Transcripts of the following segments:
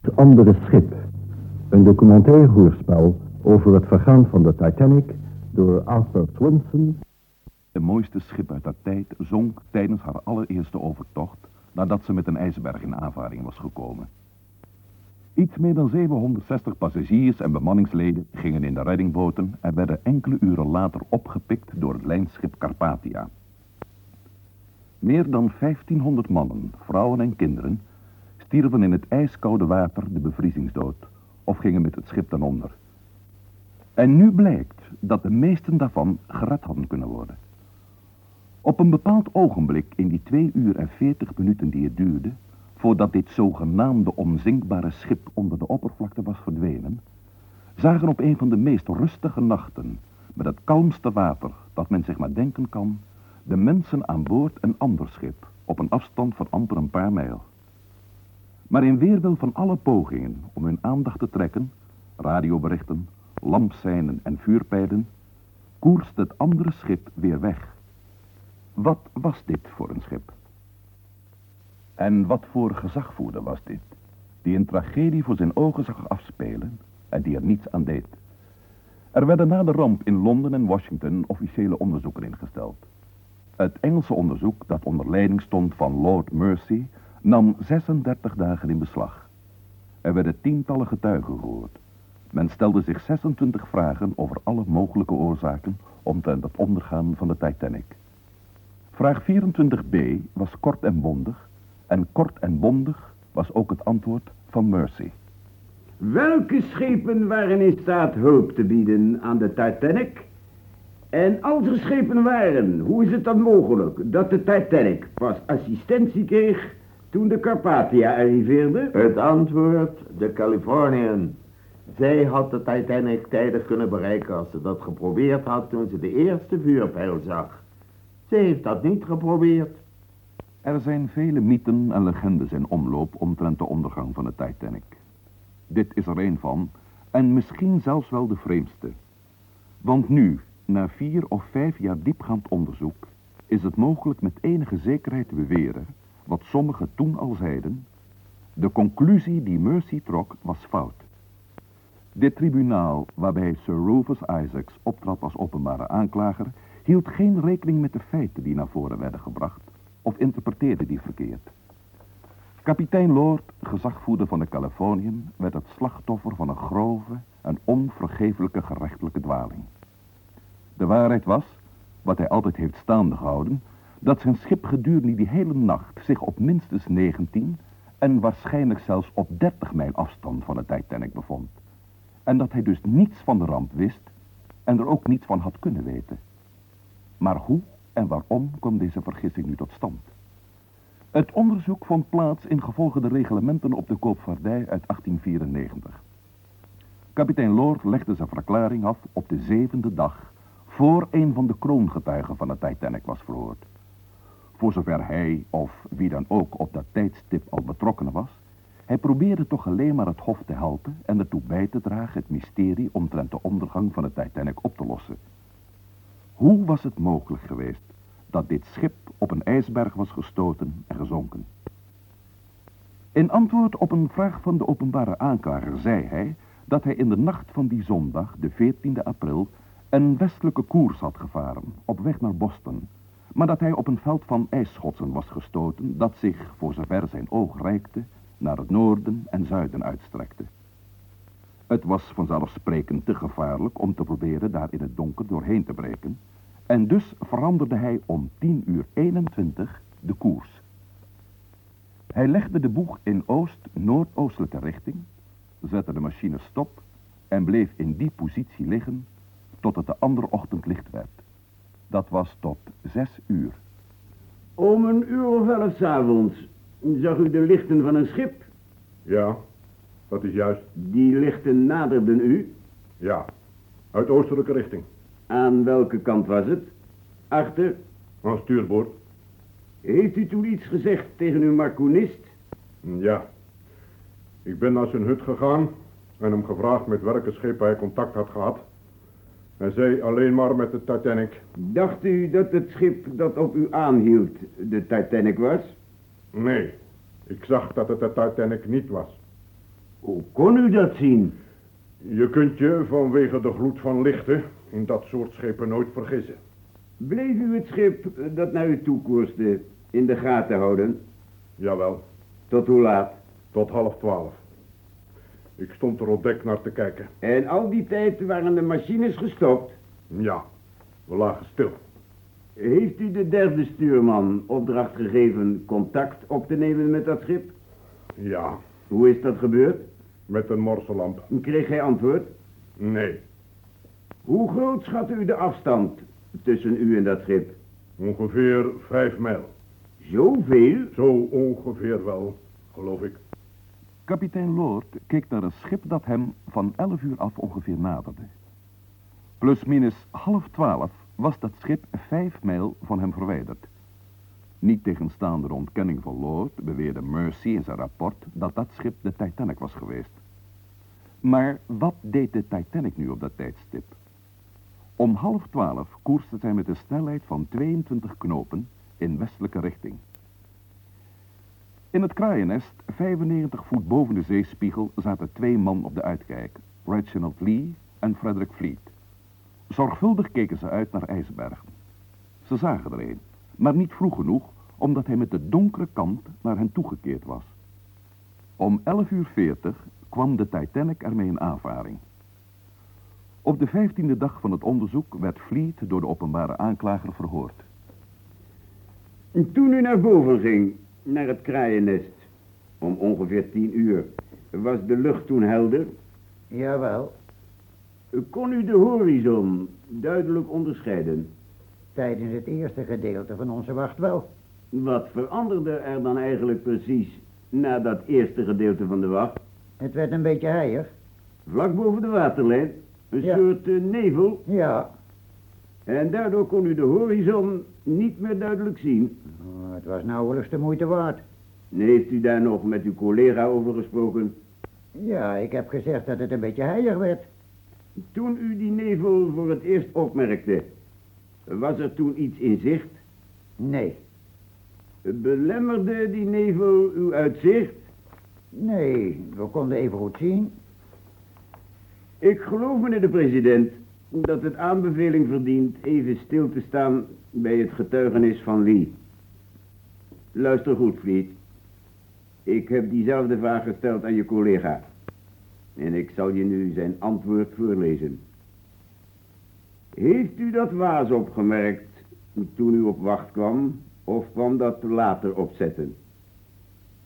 Het andere schip. Een documentaire hoorspel over het vergaan van de Titanic door Arthur Swinson. Het mooiste schip uit dat tijd zonk tijdens haar allereerste overtocht nadat ze met een ijsberg in aanvaring was gekomen. Iets meer dan 760 passagiers en bemanningsleden gingen in de reddingboten en werden enkele uren later opgepikt door het lijnschip Carpathia. Meer dan 1500 mannen, vrouwen en kinderen stierven in het ijskoude water de bevriezingsdood of gingen met het schip ten onder. En nu blijkt dat de meesten daarvan gered hadden kunnen worden. Op een bepaald ogenblik in die twee uur en veertig minuten die het duurde, voordat dit zogenaamde onzinkbare schip onder de oppervlakte was verdwenen, zagen op een van de meest rustige nachten, met het kalmste water dat men zich maar denken kan, de mensen aan boord een ander schip, op een afstand van amper een paar mijl. Maar in weerwil van alle pogingen om hun aandacht te trekken, radioberichten, lampseinen en vuurpijlen, koerst het andere schip weer weg. Wat was dit voor een schip? En wat voor gezagvoerder was dit, die een tragedie voor zijn ogen zag afspelen en die er niets aan deed? Er werden na de ramp in Londen en Washington officiële onderzoeken ingesteld. Het Engelse onderzoek, dat onder leiding stond van Lord Mercy, nam 36 dagen in beslag. Er werden tientallen getuigen gehoord. Men stelde zich 26 vragen over alle mogelijke oorzaken omtrent het ondergaan van de Titanic. Vraag 24b was kort en bondig en kort en bondig was ook het antwoord van Mercy. Welke schepen waren in staat hulp te bieden aan de Titanic? En als er schepen waren, hoe is het dan mogelijk dat de Titanic pas assistentie kreeg toen de Carpathia arriveerde? Het antwoord, de Californian. Zij had de Titanic tijdig kunnen bereiken als ze dat geprobeerd had toen ze de eerste vuurpijl zag. Ze heeft dat niet geprobeerd. Er zijn vele mythen en legendes in omloop omtrent de ondergang van de Titanic. Dit is er een van, en misschien zelfs wel de vreemdste. Want nu, na vier of vijf jaar diepgaand onderzoek, is het mogelijk met enige zekerheid te beweren, wat sommigen toen al zeiden, de conclusie die Mercy trok was fout. Dit tribunaal, waarbij Sir Rufus Isaacs optrad als openbare aanklager, hield geen rekening met de feiten die naar voren werden gebracht, of interpreteerde die verkeerd. Kapitein Lord, gezagvoerder van de Californiën, werd het slachtoffer van een grove en onvergeeflijke gerechtelijke dwaling. De waarheid was, wat hij altijd heeft staande gehouden, dat zijn schip gedurende die hele nacht zich op minstens 19 en waarschijnlijk zelfs op 30 mijl afstand van de Titanic bevond. En dat hij dus niets van de ramp wist en er ook niets van had kunnen weten. Maar hoe en waarom kwam deze vergissing nu tot stand? Het onderzoek vond plaats in gevolge de reglementen op de koopvaardij uit 1894. Kapitein Lord legde zijn verklaring af op de zevende dag voor een van de kroongetuigen van de Titanic was verhoord. Voor zover hij of wie dan ook op dat tijdstip al betrokken was, hij probeerde toch alleen maar het hof te helpen en ertoe bij te dragen het mysterie omtrent de ondergang van de Titanic op te lossen. Hoe was het mogelijk geweest dat dit schip op een ijsberg was gestoten en gezonken? In antwoord op een vraag van de openbare aanklager zei hij dat hij in de nacht van die zondag, de 14e april, een westelijke koers had gevaren, op weg naar Boston, maar dat hij op een veld van ijsschotsen was gestoten dat zich, voor zover zijn oog reikte, naar het noorden en zuiden uitstrekte. Het was vanzelfsprekend te gevaarlijk om te proberen daar in het donker doorheen te breken, en dus veranderde hij om 10 uur 21 de koers. Hij legde de boeg in oost-noordoostelijke richting, zette de machine stop en bleef in die positie liggen tot het de andere ochtend licht werd. Dat was tot zes uur. Om een uur of elf s'avonds zag u de lichten van een schip. Ja, dat is juist. Die lichten naderden u. Ja, uit oostelijke richting. Aan welke kant was het? Achter. Aan stuurboord. Heeft u toen iets gezegd tegen uw marcoonist? Ja. Ik ben naar zijn hut gegaan en hem gevraagd met welke schepen hij contact had gehad. Hij zei alleen maar met de Titanic. Dacht u dat het schip dat op u aanhield de Titanic was? Nee, ik zag dat het de Titanic niet was. Hoe kon u dat zien? Je kunt je vanwege de gloed van lichten in dat soort schepen nooit vergissen. Bleef u het schip dat naar u toe koerste in de gaten houden? Jawel, Tot hoe laat? tot half twaalf. Ik stond er op dek naar te kijken. En al die tijd waren de machines gestopt. Ja, we lagen stil. Heeft u de derde stuurman opdracht gegeven contact op te nemen met dat schip? Ja, Hoe is dat gebeurd? met een morselamp. Kreeg hij antwoord? Nee, Hoe groot schat u de afstand tussen u en dat schip? ongeveer vijf mijl. Zoveel? Zo ongeveer wel, geloof ik. Kapitein Lord keek naar een schip dat hem van 11 uur af ongeveer naderde. Plus minus half twaalf was dat schip vijf mijl van hem verwijderd. Niet tegenstaande de ontkenning van Lord beweerde Mercy in zijn rapport dat dat schip de Titanic was geweest. Maar wat deed de Titanic nu op dat tijdstip? Om half twaalf koerste zij met een snelheid van 22 knopen in westelijke richting. In het kraaiennest, 95 voet boven de zeespiegel, zaten twee man op de uitkijk. Reginald Lee en Frederick Fleet. Zorgvuldig keken ze uit naar ijsbergen. Ze zagen er een, maar niet vroeg genoeg, omdat hij met de donkere kant naar hen toegekeerd was. Om 11 uur 40 kwam de Titanic ermee in aanvaring. Op de vijftiende dag van het onderzoek werd Fleet door de openbare aanklager verhoord. Toen u naar boven ging, naar het kraaiennest, om ongeveer tien uur, was de lucht toen helder? Jawel, Kon u de horizon duidelijk onderscheiden? tijdens het eerste gedeelte van onze wacht wel. Wat veranderde er dan eigenlijk precies na dat eerste gedeelte van de wacht? Het werd een beetje heilig. Vlak boven de waterlijn, een Ja. soort eh, nevel, Ja, en daardoor kon u de horizon niet meer duidelijk zien. Het was nauwelijks de moeite waard. Heeft u daar nog met uw collega over gesproken? Ja, ik heb gezegd dat het een beetje heilig werd. Toen u die nevel voor het eerst opmerkte, was er toen iets in zicht? Nee, Belemmerde die nevel uw uitzicht? nee, we konden even goed zien. Ik geloof, meneer de president, dat het aanbeveling verdient even stil te staan bij het getuigenis van Lee. Luister goed, Fleet. Ik heb diezelfde vraag gesteld aan je collega. En ik zal je nu zijn antwoord voorlezen. Heeft u dat waas opgemerkt toen u op wacht kwam, of kwam dat later opzetten?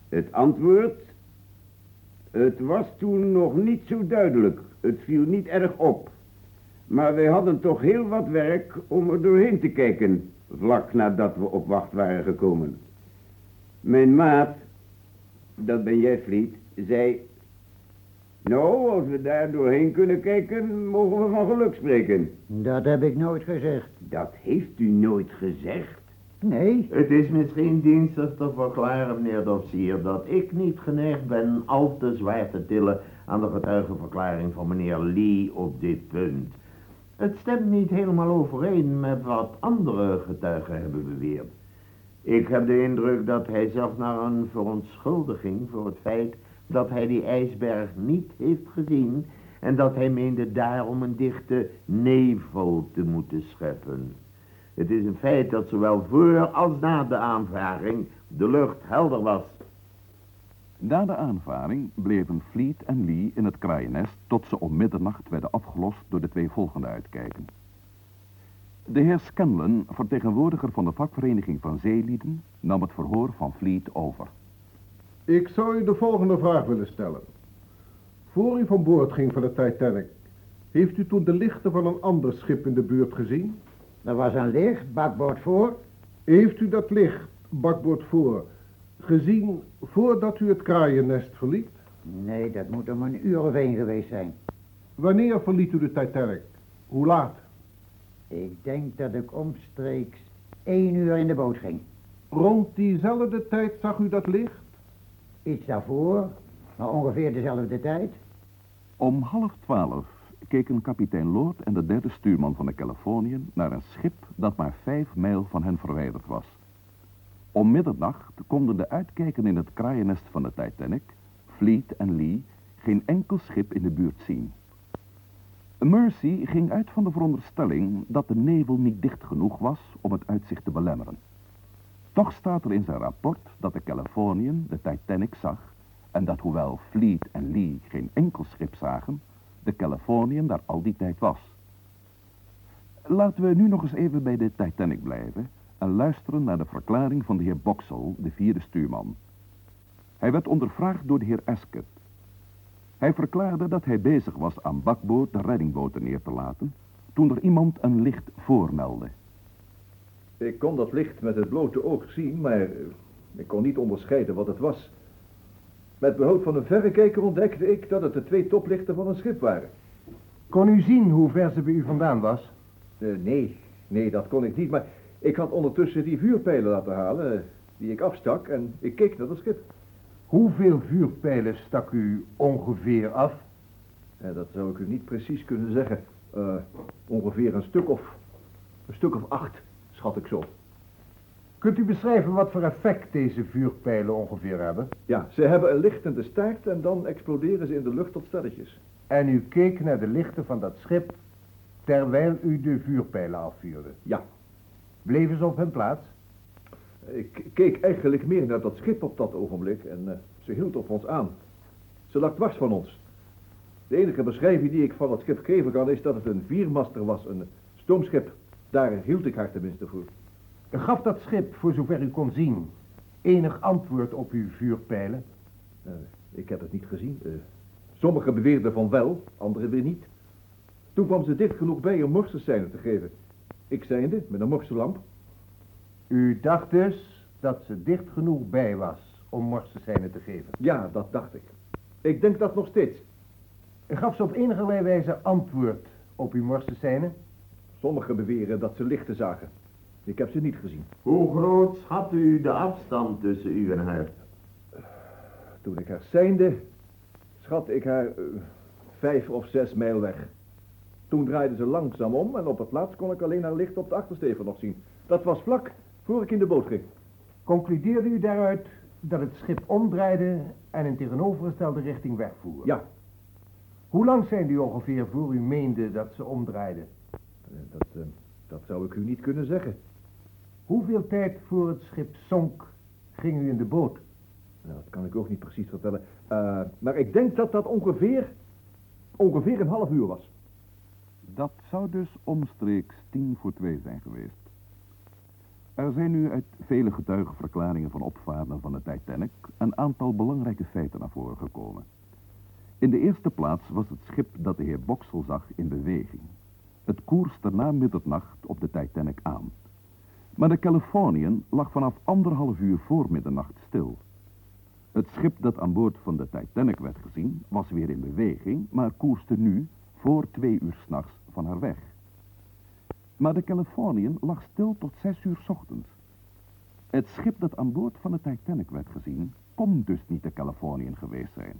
Het antwoord het was toen nog niet zo duidelijk. Het viel niet erg op. Maar wij hadden toch heel wat werk om er doorheen te kijken, vlak nadat we op wacht waren gekomen. Mijn maat, dat ben jij, Vliet, zei... Nou, als we daar doorheen kunnen kijken, mogen we van geluk spreken. Dat heb ik nooit gezegd. Dat heeft u nooit gezegd. Nee, Het is misschien dienstig te verklaren, meneer de officier, dat ik niet geneigd ben al te zwaar te tillen aan de getuigenverklaring van meneer Lee op dit punt. Het stemt niet helemaal overeen met wat andere getuigen hebben beweerd. Ik heb de indruk dat hij zag naar een verontschuldiging voor het feit dat hij die ijsberg niet heeft gezien en dat hij meende daarom een dichte nevel te moeten scheppen. Het is een feit dat zowel voor als na de aanvaring de lucht helder was. Na de aanvaring bleven Fleet en Lee in het kraaiennest tot ze om middernacht werden afgelost door de twee volgende uitkijken. De heer Scanlon, vertegenwoordiger van de vakvereniging van zeelieden, nam het verhoor van Fleet over. Ik zou u de volgende vraag willen stellen. Voor u van boord ging van de Titanic, heeft u toen de lichten van een ander schip in de buurt gezien? er was een licht, bakboord voor. Heeft u dat licht, bakboord voor, gezien voordat u het kraaiennest verliet? Nee, dat moet om een uur of één geweest zijn. Wanneer verliet u de Titanic? Hoe laat? Ik denk dat ik omstreeks één uur in de boot ging. Rond diezelfde tijd zag u dat licht? Iets daarvoor, maar ongeveer dezelfde tijd. Om half twaalf keken kapitein Lord en de derde stuurman van de Californian naar een schip dat maar vijf mijl van hen verwijderd was. Om middernacht konden de uitkijken in het kraaiennest van de Titanic, Fleet en Lee, geen enkel schip in de buurt zien. Mercy ging uit van de veronderstelling dat de nevel niet dicht genoeg was om het uitzicht te belemmeren. Toch staat er in zijn rapport dat de Californian de Titanic zag en dat hoewel Fleet en Lee geen enkel schip zagen, de Californian daar al die tijd was. Laten we nu nog eens even bij de Titanic blijven en luisteren naar de verklaring van de heer Boxall, de vierde stuurman. Hij werd ondervraagd door de heer Ascot. Hij verklaarde dat hij bezig was aan bakboord de reddingboten neer te laten, toen er iemand een licht voormeldde. Ik kon dat licht met het blote oog zien, maar ik kon niet onderscheiden wat het was. Met behulp van een verrekijker ontdekte ik dat het de twee toplichten van een schip waren. Kon u zien hoe ver ze bij u vandaan was? Eh, nee, nee, dat kon ik niet, maar ik had ondertussen die vuurpijlen laten halen, eh, die ik afstak, en ik keek naar het schip. Hoeveel vuurpijlen stak u ongeveer af? Dat zou ik u niet precies kunnen zeggen. Eh, ongeveer een stuk of, een stuk of acht, schat ik zo. Kunt u beschrijven wat voor effect deze vuurpijlen ongeveer hebben? Ja, ze hebben een lichtende staart en dan exploderen ze in de lucht tot sterretjes. En u keek naar de lichten van dat schip terwijl u de vuurpijlen afvuurde? Ja, Bleven ze op hun plaats? Ik keek eigenlijk meer naar dat schip op dat ogenblik en eh, ze hield op ons aan. Ze lag dwars van ons. De enige beschrijving die ik van het schip geven kan is dat het een viermaster was, een stoomschip. Daar hield ik haar tenminste voor. Gaf dat schip, voor zover u kon zien, enig antwoord op uw vuurpijlen? Eh, ik heb het niet gezien. Eh, sommigen beweerden van wel, anderen weer niet. Toen kwam ze dicht genoeg bij om morsenscène te geven. Ik zijnde, met een morsenlamp. U dacht dus dat ze dicht genoeg bij was om morsenscène te geven. Ja, dat dacht ik. Ik denk dat nog steeds. Gaf ze op enige wijze antwoord op uw morsenscène? Sommigen beweren dat ze lichten zagen. Ik heb ze niet gezien. Hoe groot schat u de afstand tussen u en haar? Toen ik haar zijnde, schat ik haar eh, vijf of zes mijl weg. Toen draaide ze langzaam om en op het laatst kon ik alleen haar licht op de achtersteven nog zien. Dat was vlak voor ik in de boot ging. Concludeerde u daaruit dat het schip omdraaide en in tegenovergestelde richting wegvoer? Ja, Hoe lang zijn u ongeveer voor u meende dat ze omdraaide? eh, dat, eh, dat zou ik u niet kunnen zeggen. Hoeveel tijd voor het schip zonk ging u in de boot? Nou, dat kan ik ook niet precies vertellen. Eh, maar ik denk dat dat ongeveer, ongeveer een half uur was. Dat zou dus omstreeks tien voor twee zijn geweest. Er zijn nu uit vele getuigenverklaringen van opvarenden van de Titanic een aantal belangrijke feiten naar voren gekomen. In de eerste plaats was het schip dat de heer Boxel zag in beweging. Het koerste na middernacht op de Titanic aan. Maar de Californian lag vanaf anderhalf uur voor middernacht stil. Het schip dat aan boord van de Titanic werd gezien was weer in beweging, maar koerste nu voor twee uur s'nachts van haar weg. Maar de Californian lag stil tot zes uur ochtends. Het schip dat aan boord van de Titanic werd gezien, kon dus niet de Californian geweest zijn.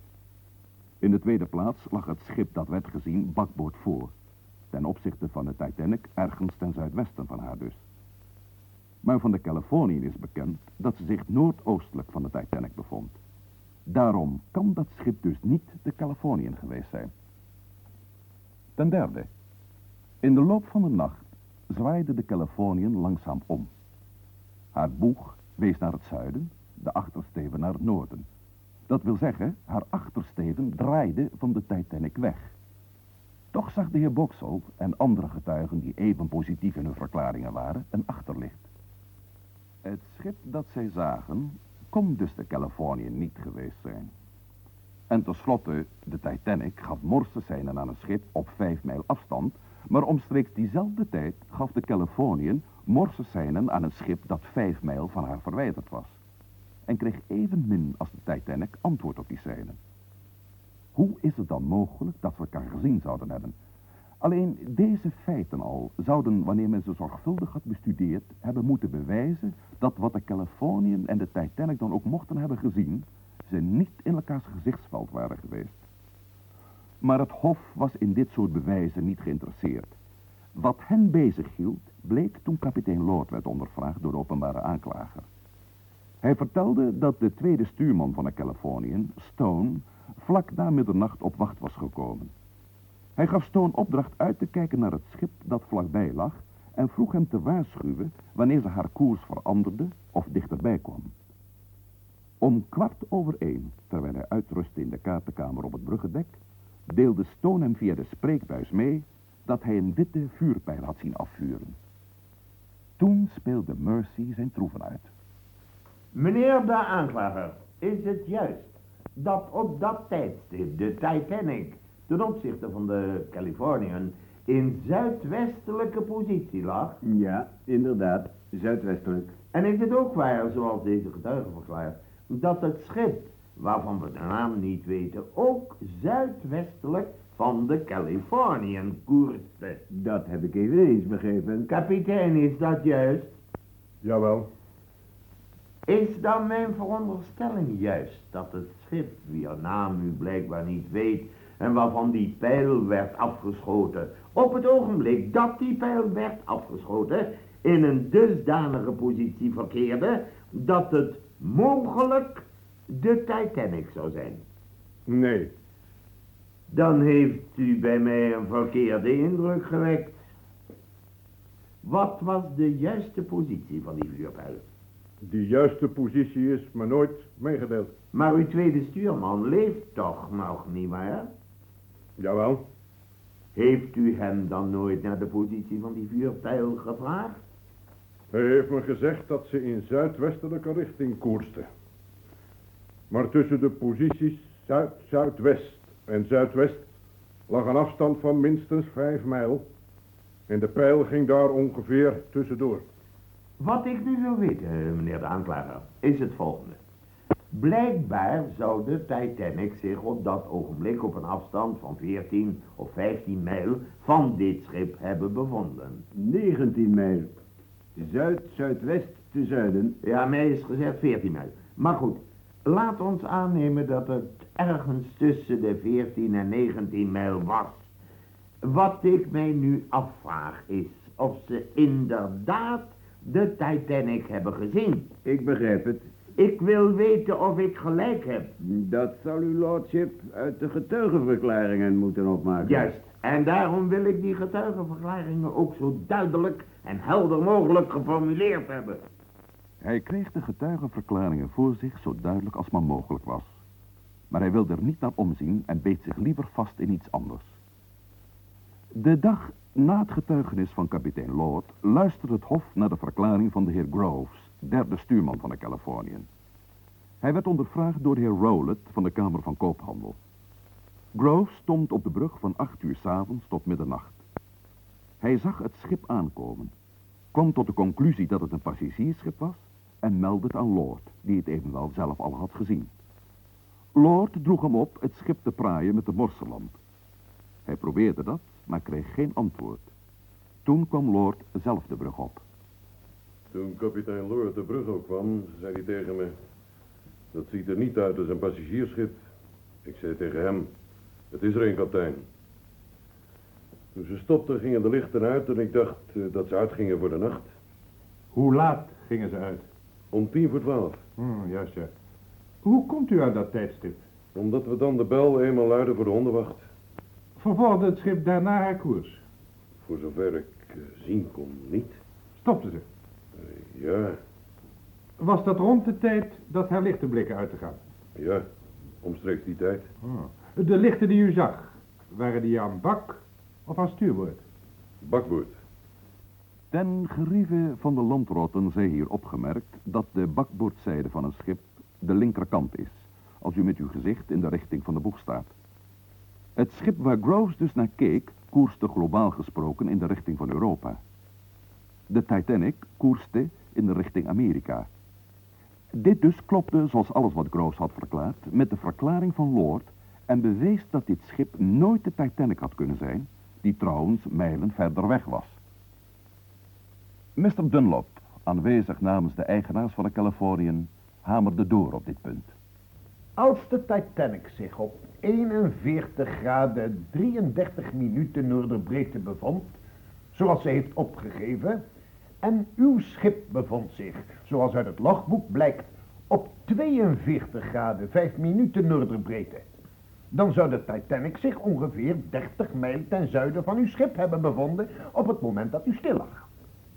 In de tweede plaats lag het schip dat werd gezien bakboord voor. Ten opzichte van de Titanic ergens ten zuidwesten van haar dus. Maar van de Californian is bekend dat ze zich noordoostelijk van de Titanic bevond. Daarom kan dat schip dus niet de Californian geweest zijn. Ten derde, in de loop van de nacht zwaaide de Californian langzaam om. Haar boeg wees naar het zuiden, de achtersteven naar het noorden. Dat wil zeggen, haar achtersteven draaide van de Titanic weg. Toch zag de heer Boxall en andere getuigen die even positief in hun verklaringen waren, een achterlicht. Het schip dat zij zagen, kon dus de Californian niet geweest zijn. En tenslotte, de Titanic gaf morsenscènen aan een schip op vijf mijl afstand, maar omstreeks diezelfde tijd gaf de Californian morsenscènen aan een schip dat vijf mijl van haar verwijderd was. En kreeg evenmin als de Titanic antwoord op die scènen. Hoe is het dan mogelijk dat we elkaar gezien zouden hebben? Alleen deze feiten al zouden, wanneer men ze zorgvuldig had bestudeerd, hebben moeten bewijzen dat wat de Californian en de Titanic dan ook mochten hebben gezien, ze niet in elkaars gezichtsveld waren geweest. Maar het Hof was in dit soort bewijzen niet geïnteresseerd. Wat hen bezighield, bleek toen kapitein Lord werd ondervraagd door de openbare aanklager. Hij vertelde dat de tweede stuurman van de Californian, Stone, vlak na middernacht op wacht was gekomen. Hij gaf Stone opdracht uit te kijken naar het schip dat vlakbij lag en vroeg hem te waarschuwen wanneer ze haar koers veranderde of dichterbij kwam. Om kwart over één, terwijl hij uitrustte in de kaartenkamer op het bruggedek, deelde Stone hem via de spreekbuis mee dat hij een witte vuurpijl had zien afvuren. Toen speelde Mercy zijn troeven uit. Meneer de aanklager, is het juist dat op dat tijdstip de Titanic ten opzichte van de Californian in zuidwestelijke positie lag? Ja, inderdaad, zuidwestelijk. En is het ook waar, zoals deze getuige verklaart, dat het schip, waarvan we de naam niet weten, ook zuidwestelijk van de Californian koerste? Dat heb ik eveneens begrepen. Kapitein, is dat juist? Jawel. Is dan mijn veronderstelling juist dat het schip, wier naam u blijkbaar niet weet en waarvan die pijl werd afgeschoten, op het ogenblik dat die pijl werd afgeschoten, in een dusdanige positie verkeerde, dat het mogelijk de Titanic zou zijn? Nee. Dan heeft u bij mij een verkeerde indruk gewekt. Wat was de juiste positie van die vuurpijl? Die juiste positie is me nooit meegedeeld. Maar uw tweede stuurman leeft toch nog, nietwaar? Jawel. Heeft u hem dan nooit naar de positie van die vuurpijl gevraagd? Hij heeft me gezegd dat ze in zuidwestelijke richting koerste. Maar tussen de posities zuid, zuidwest en zuidwest lag een afstand van minstens vijf mijl. En de pijl ging daar ongeveer tussendoor. Wat ik nu wil weten, meneer de aanklager, is het volgende. Blijkbaar zou de Titanic zich op dat ogenblik op een afstand van 14 of 15 mijl van dit schip hebben bevonden. 19 mijl. Zuid-zuidwest te zuiden. Ja, mij is gezegd 14 mijl. Maar goed, laat ons aannemen dat het ergens tussen de 14 en 19 mijl was. Wat ik mij nu afvraag is of ze inderdaad de Titanic hebben gezien. Ik begrijp het. Ik wil weten of ik gelijk heb. Dat zal uw lordship uit de getuigenverklaringen moeten opmaken. Juist. En daarom wil ik die getuigenverklaringen ook zo duidelijk en helder mogelijk geformuleerd hebben. Hij kreeg de getuigenverklaringen voor zich zo duidelijk als maar mogelijk was. Maar hij wilde er niet naar omzien en beet zich liever vast in iets anders. De dag na het getuigenis van kapitein Lord luisterde het hof naar de verklaring van de heer Groves, derde stuurman van de Californian. Hij werd ondervraagd door de heer Rowlett van de Kamer van Koophandel. Groves stond op de brug van acht uur s'avonds tot middernacht. Hij zag het schip aankomen, kwam tot de conclusie dat het een passagiersschip was en meldde het aan Lord, die het evenwel zelf al had gezien. Lord droeg hem op het schip te praaien met de morselamp. Hij probeerde dat, maar kreeg geen antwoord. Toen kwam Lord zelf de brug op. Toen kapitein Lord de brug op kwam, zei hij tegen me... Dat ziet er niet uit als een passagiersschip. Ik zei tegen hem... Het is er een, kapitein. Toen ze stopten, gingen de lichten uit en ik dacht eh, dat ze uitgingen voor de nacht. Hoe laat gingen ze uit? Om tien voor twaalf. Hm, juist ja. Hoe komt u aan dat tijdstip? Omdat we dan de bel eenmaal luiden voor de hondenwacht. Vervolgde het schip daarna haar koers? Voor zover ik eh, zien kon, niet. Stopte ze? Eh, ja, Was dat rond de tijd dat haar lichten blikken uit te gaan? ja, omstreeks die tijd. De lichten die u zag, waren die aan bak of aan stuurboord? Bakboord. Ten gerieve van de landrotten zij hier opgemerkt dat de bakboordzijde van een schip de linkerkant is, als u met uw gezicht in de richting van de boeg staat. Het schip waar Groves dus naar keek, koerste globaal gesproken in de richting van Europa. De Titanic koerste in de richting Amerika. Dit dus klopte, zoals alles wat Groves had verklaard, met de verklaring van Lord en bewees dat dit schip nooit de Titanic had kunnen zijn, die trouwens mijlen verder weg was. Mr. Dunlop, aanwezig namens de eigenaars van de Californian, hamerde door op dit punt. Als de Titanic zich op 41 graden 33 minuten noorderbreedte bevond, zoals zij heeft opgegeven, en uw schip bevond zich, zoals uit het logboek blijkt, op 42 graden 5 minuten noorderbreedte, dan zou de Titanic zich ongeveer 30 mijl ten zuiden van uw schip hebben bevonden op het moment dat u stil lag.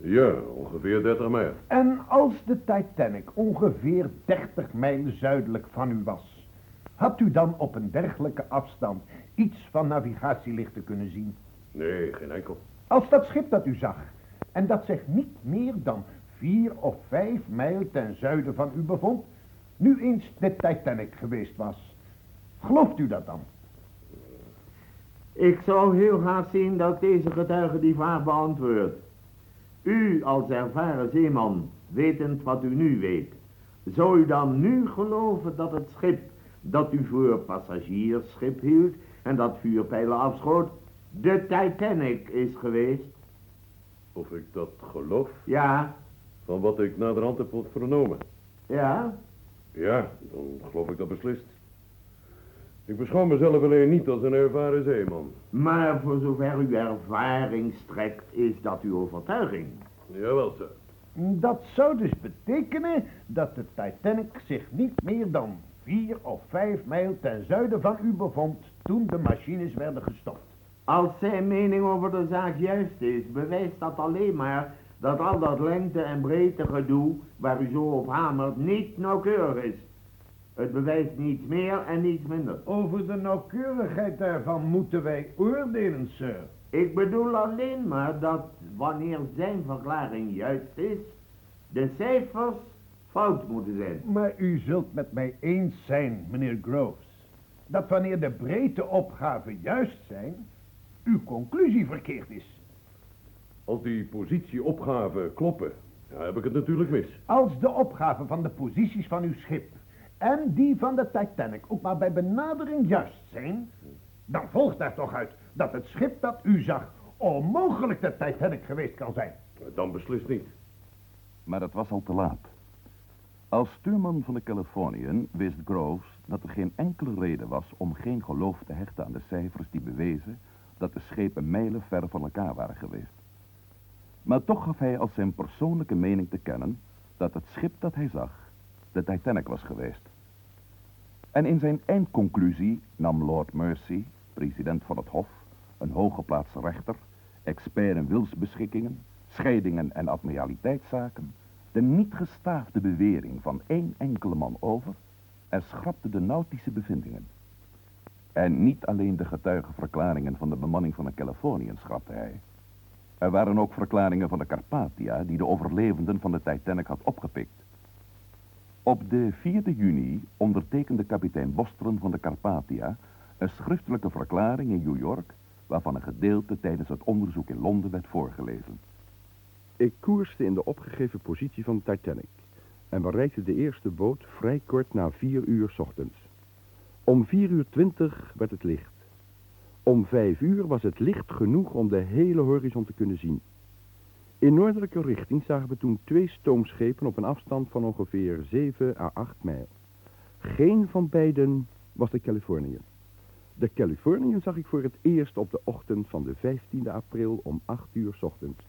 Ja, ongeveer 30 mijl. En als de Titanic ongeveer 30 mijl zuidelijk van u was, had u dan op een dergelijke afstand iets van navigatielichten kunnen zien? Nee, geen enkel. Als dat schip dat u zag, en dat zich niet meer dan vier of vijf mijl ten zuiden van u bevond, nu eens de Titanic geweest was. Gelooft u dat dan? Ik zou heel graag zien dat deze getuige die vraag beantwoordt. U als ervaren zeeman, wetend wat u nu weet, zou u dan nu geloven dat het schip dat u voor passagiersschip hield en dat vuurpijlen afschoot, de Titanic is geweest? Of ik dat geloof? Ja, Van wat ik naderhand heb vernomen. ja, Ja, dan geloof ik dat beslist. Ik beschouw mezelf alleen niet als een ervaren zeeman. maar voor zover uw ervaring strekt, is dat uw overtuiging. Jawel, sir. Dat zou dus betekenen dat de Titanic zich niet meer dan vier of vijf mijl ten zuiden van u bevond toen de machines werden gestopt. Als zijn mening over de zaak juist is, bewijst dat alleen maar dat al dat lengte- en breedte gedoe waar u zo op hamert niet nauwkeurig is. Het bewijst niets meer en niets minder. Over de nauwkeurigheid daarvan moeten wij oordelen, sir. Ik bedoel alleen maar dat wanneer zijn verklaring juist is, de cijfers fout moeten zijn. Maar u zult met mij eens zijn, meneer Groves, dat wanneer de breedteopgaven juist zijn, uw conclusie verkeerd is. Als die positieopgaven kloppen, ja, heb ik het natuurlijk mis. Als de opgaven van de posities van uw schip en die van de Titanic ook maar bij benadering juist zijn, dan volgt daar toch uit dat het schip dat u zag onmogelijk de Titanic geweest kan zijn. Dan beslist niet. Maar het was al te laat. Als stuurman van de Californian wist Groves dat er geen enkele reden was om geen geloof te hechten aan de cijfers die bewezen dat de schepen mijlen ver van elkaar waren geweest. Maar toch gaf hij als zijn persoonlijke mening te kennen dat het schip dat hij zag de Titanic was geweest. En in zijn eindconclusie nam Lord Mercy, president van het Hof, een hooggeplaatste rechter, expert in wilsbeschikkingen, scheidingen en admiraliteitszaken, de niet gestaafde bewering van één enkele man over en schrapte de nautische bevindingen. En niet alleen de getuigenverklaringen van de bemanning van de Californian schrapte hij. Er waren ook verklaringen van de Carpathia die de overlevenden van de Titanic had opgepikt. Op de 4 juni ondertekende kapitein Bostrom van de Carpathia een schriftelijke verklaring in New York, waarvan een gedeelte tijdens het onderzoek in Londen werd voorgelezen. Ik koerste in de opgegeven positie van de Titanic en bereikte de eerste boot vrij kort na vier uur 's ochtends. Om vier uur twintig werd het licht. Om vijf uur was het licht genoeg om de hele horizon te kunnen zien. In noordelijke richting zagen we toen twee stoomschepen op een afstand van ongeveer 7 à 8 mijl. Geen van beiden was de Californian. De Californian zag ik voor het eerst op de ochtend van de 15e april om 8 uur 's ochtends.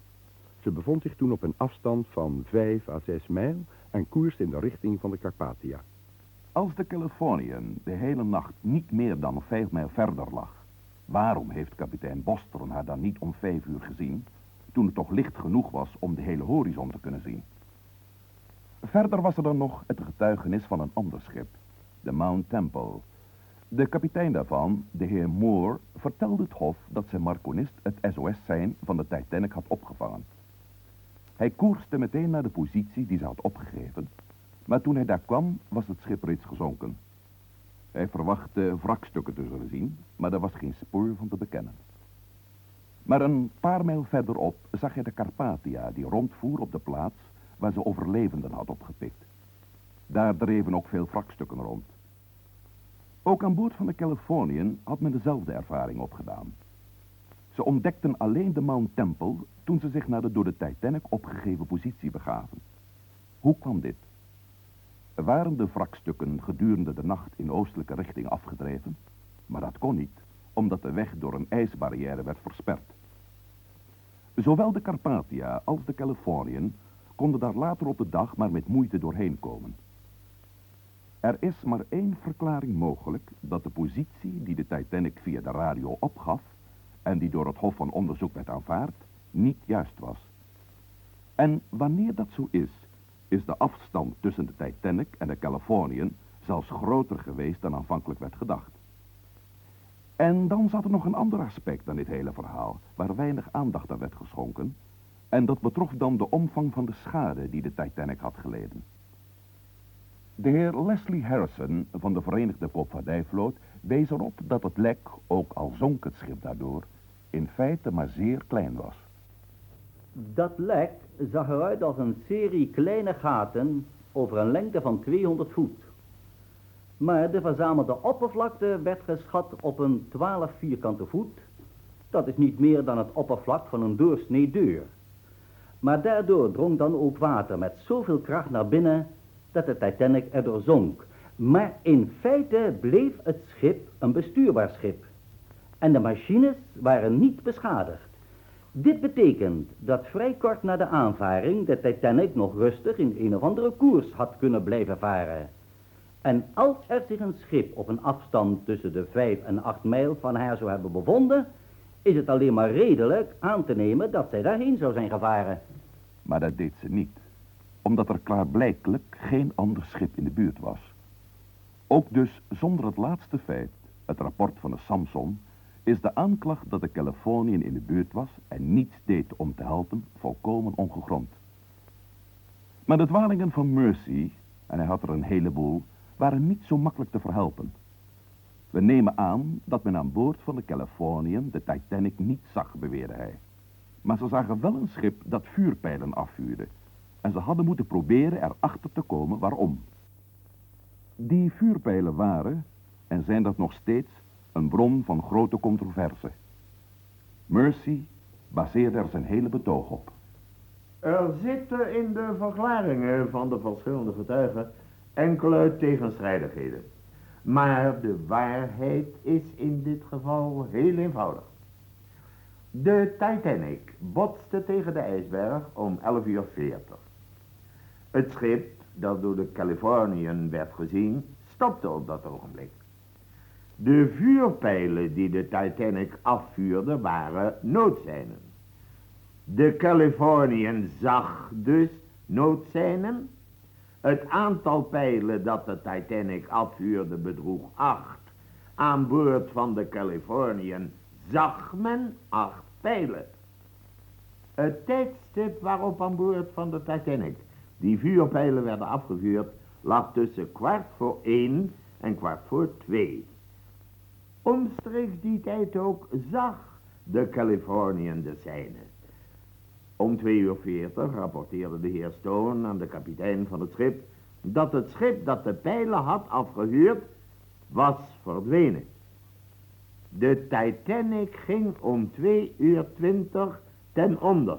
Ze bevond zich toen op een afstand van 5 à 6 mijl en koerste in de richting van de Carpathia. Als de Californian de hele nacht niet meer dan vijf mijl verder lag, waarom heeft kapitein Bostrom haar dan niet om vijf uur gezien, toen het toch licht genoeg was om de hele horizon te kunnen zien? Verder was er dan nog het getuigenis van een ander schip, de Mount Temple. De kapitein daarvan, de heer Moore, vertelde het hof dat zijn marconist het SOS-sein van de Titanic had opgevangen. Hij koerste meteen naar de positie die ze had opgegeven, maar toen hij daar kwam was het schip reeds gezonken. Hij verwachtte wrakstukken te zullen zien, maar er was geen spoor van te bekennen. Maar een paar mijl verderop zag hij de Carpathia die rondvoer op de plaats waar ze overlevenden had opgepikt. Daar dreven ook veel wrakstukken rond. Ook aan boord van de Californian had men dezelfde ervaring opgedaan. Ze ontdekten alleen de Mount Temple toen ze zich naar de door de Titanic opgegeven positie begaven. Hoe kwam dit? Waren de wrakstukken gedurende de nacht in oostelijke richting afgedreven? Maar dat kon niet, omdat de weg door een ijsbarrière werd versperd. Zowel de Carpathia als de Californian konden daar later op de dag maar met moeite doorheen komen. Er is maar één verklaring mogelijk dat de positie die de Titanic via de radio opgaf en die door het Hof van Onderzoek werd aanvaard, niet juist was. En wanneer dat zo is, is de afstand tussen de Titanic en de Californian zelfs groter geweest dan aanvankelijk werd gedacht. En dan zat er nog een ander aspect aan dit hele verhaal, waar weinig aandacht aan werd geschonken, en dat betrof dan de omvang van de schade die de Titanic had geleden. De heer Leslie Harrison van de Verenigde Koopvaardijvloot wees erop dat het lek, ook al zonk het schip daardoor, in feite maar zeer klein was. Dat lek zag eruit als een serie kleine gaten over een lengte van 200 voet. Maar de verzamelde oppervlakte werd geschat op een 12 vierkante voet. Dat is niet meer dan het oppervlak van een doorsnee deur. Maar daardoor drong dan ook water met zoveel kracht naar binnen dat de Titanic erdoor zonk. Maar in feite bleef het schip een bestuurbaar schip. En de machines waren niet beschadigd. Dit betekent dat vrij kort na de aanvaring de Titanic nog rustig in een of andere koers had kunnen blijven varen. En als er zich een schip op een afstand tussen de 5 en 8 mijl van haar zou hebben bevonden, is het alleen maar redelijk aan te nemen dat zij daarheen zou zijn gevaren. Maar dat deed ze niet, omdat er klaarblijkelijk geen ander schip in de buurt was. Ook dus zonder het laatste feit, het rapport van de Samson, is de aanklacht dat de Californian in de buurt was en niets deed om te helpen volkomen ongegrond. Maar de dwalingen van Mercy, en hij had er een heleboel, waren niet zo makkelijk te verhelpen. We nemen aan dat men aan boord van de Californian de Titanic niet zag, beweerde hij. Maar ze zagen wel een schip dat vuurpijlen afvuurde. En ze hadden moeten proberen erachter te komen waarom. Die vuurpijlen waren, en zijn dat nog steeds, een bron van grote controverse. Mercy baseerde er zijn hele betoog op. Er zitten in de verklaringen van de verschillende getuigen enkele tegenstrijdigheden. Maar de waarheid is in dit geval heel eenvoudig. De Titanic botste tegen de ijsberg om 11 uur 40. Het schip, dat door de Californian werd gezien, stopte op dat ogenblik. De vuurpijlen die de Titanic afvuurde waren noodzijnen. De Californian zag dus noodzijnen. Het aantal pijlen dat de Titanic afvuurde bedroeg acht. Aan boord van de Californian zag men acht pijlen. Het tijdstip waarop aan boord van de Titanic die vuurpijlen werden afgevuurd lag tussen kwart voor één en kwart voor twee. Omstreeks die tijd ook zag de Californian de zijne. Om twee uur veertig rapporteerde de heer Stone aan de kapitein van het schip dat het schip dat de pijlen had afgehuurd was verdwenen. De Titanic ging om twee uur twintig ten onder.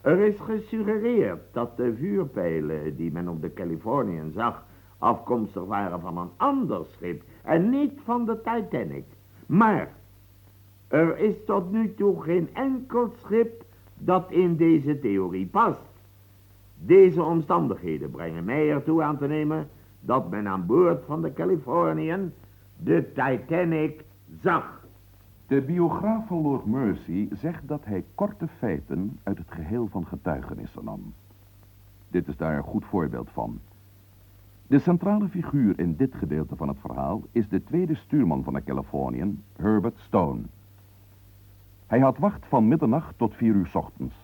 Er is gesuggereerd dat de vuurpijlen die men op de Californian zag afkomstig waren van een ander schip en niet van de Titanic. Maar er is tot nu toe geen enkel schip dat in deze theorie past. Deze omstandigheden brengen mij ertoe aan te nemen dat men aan boord van de Californian de Titanic zag. De biograaf van Lord Mercy zegt dat hij korte feiten uit het geheel van getuigenissen nam. Dit is daar een goed voorbeeld van. De centrale figuur in dit gedeelte van het verhaal is de tweede stuurman van de Californian, Herbert Stone. Hij had wacht van middernacht tot vier uur ochtends.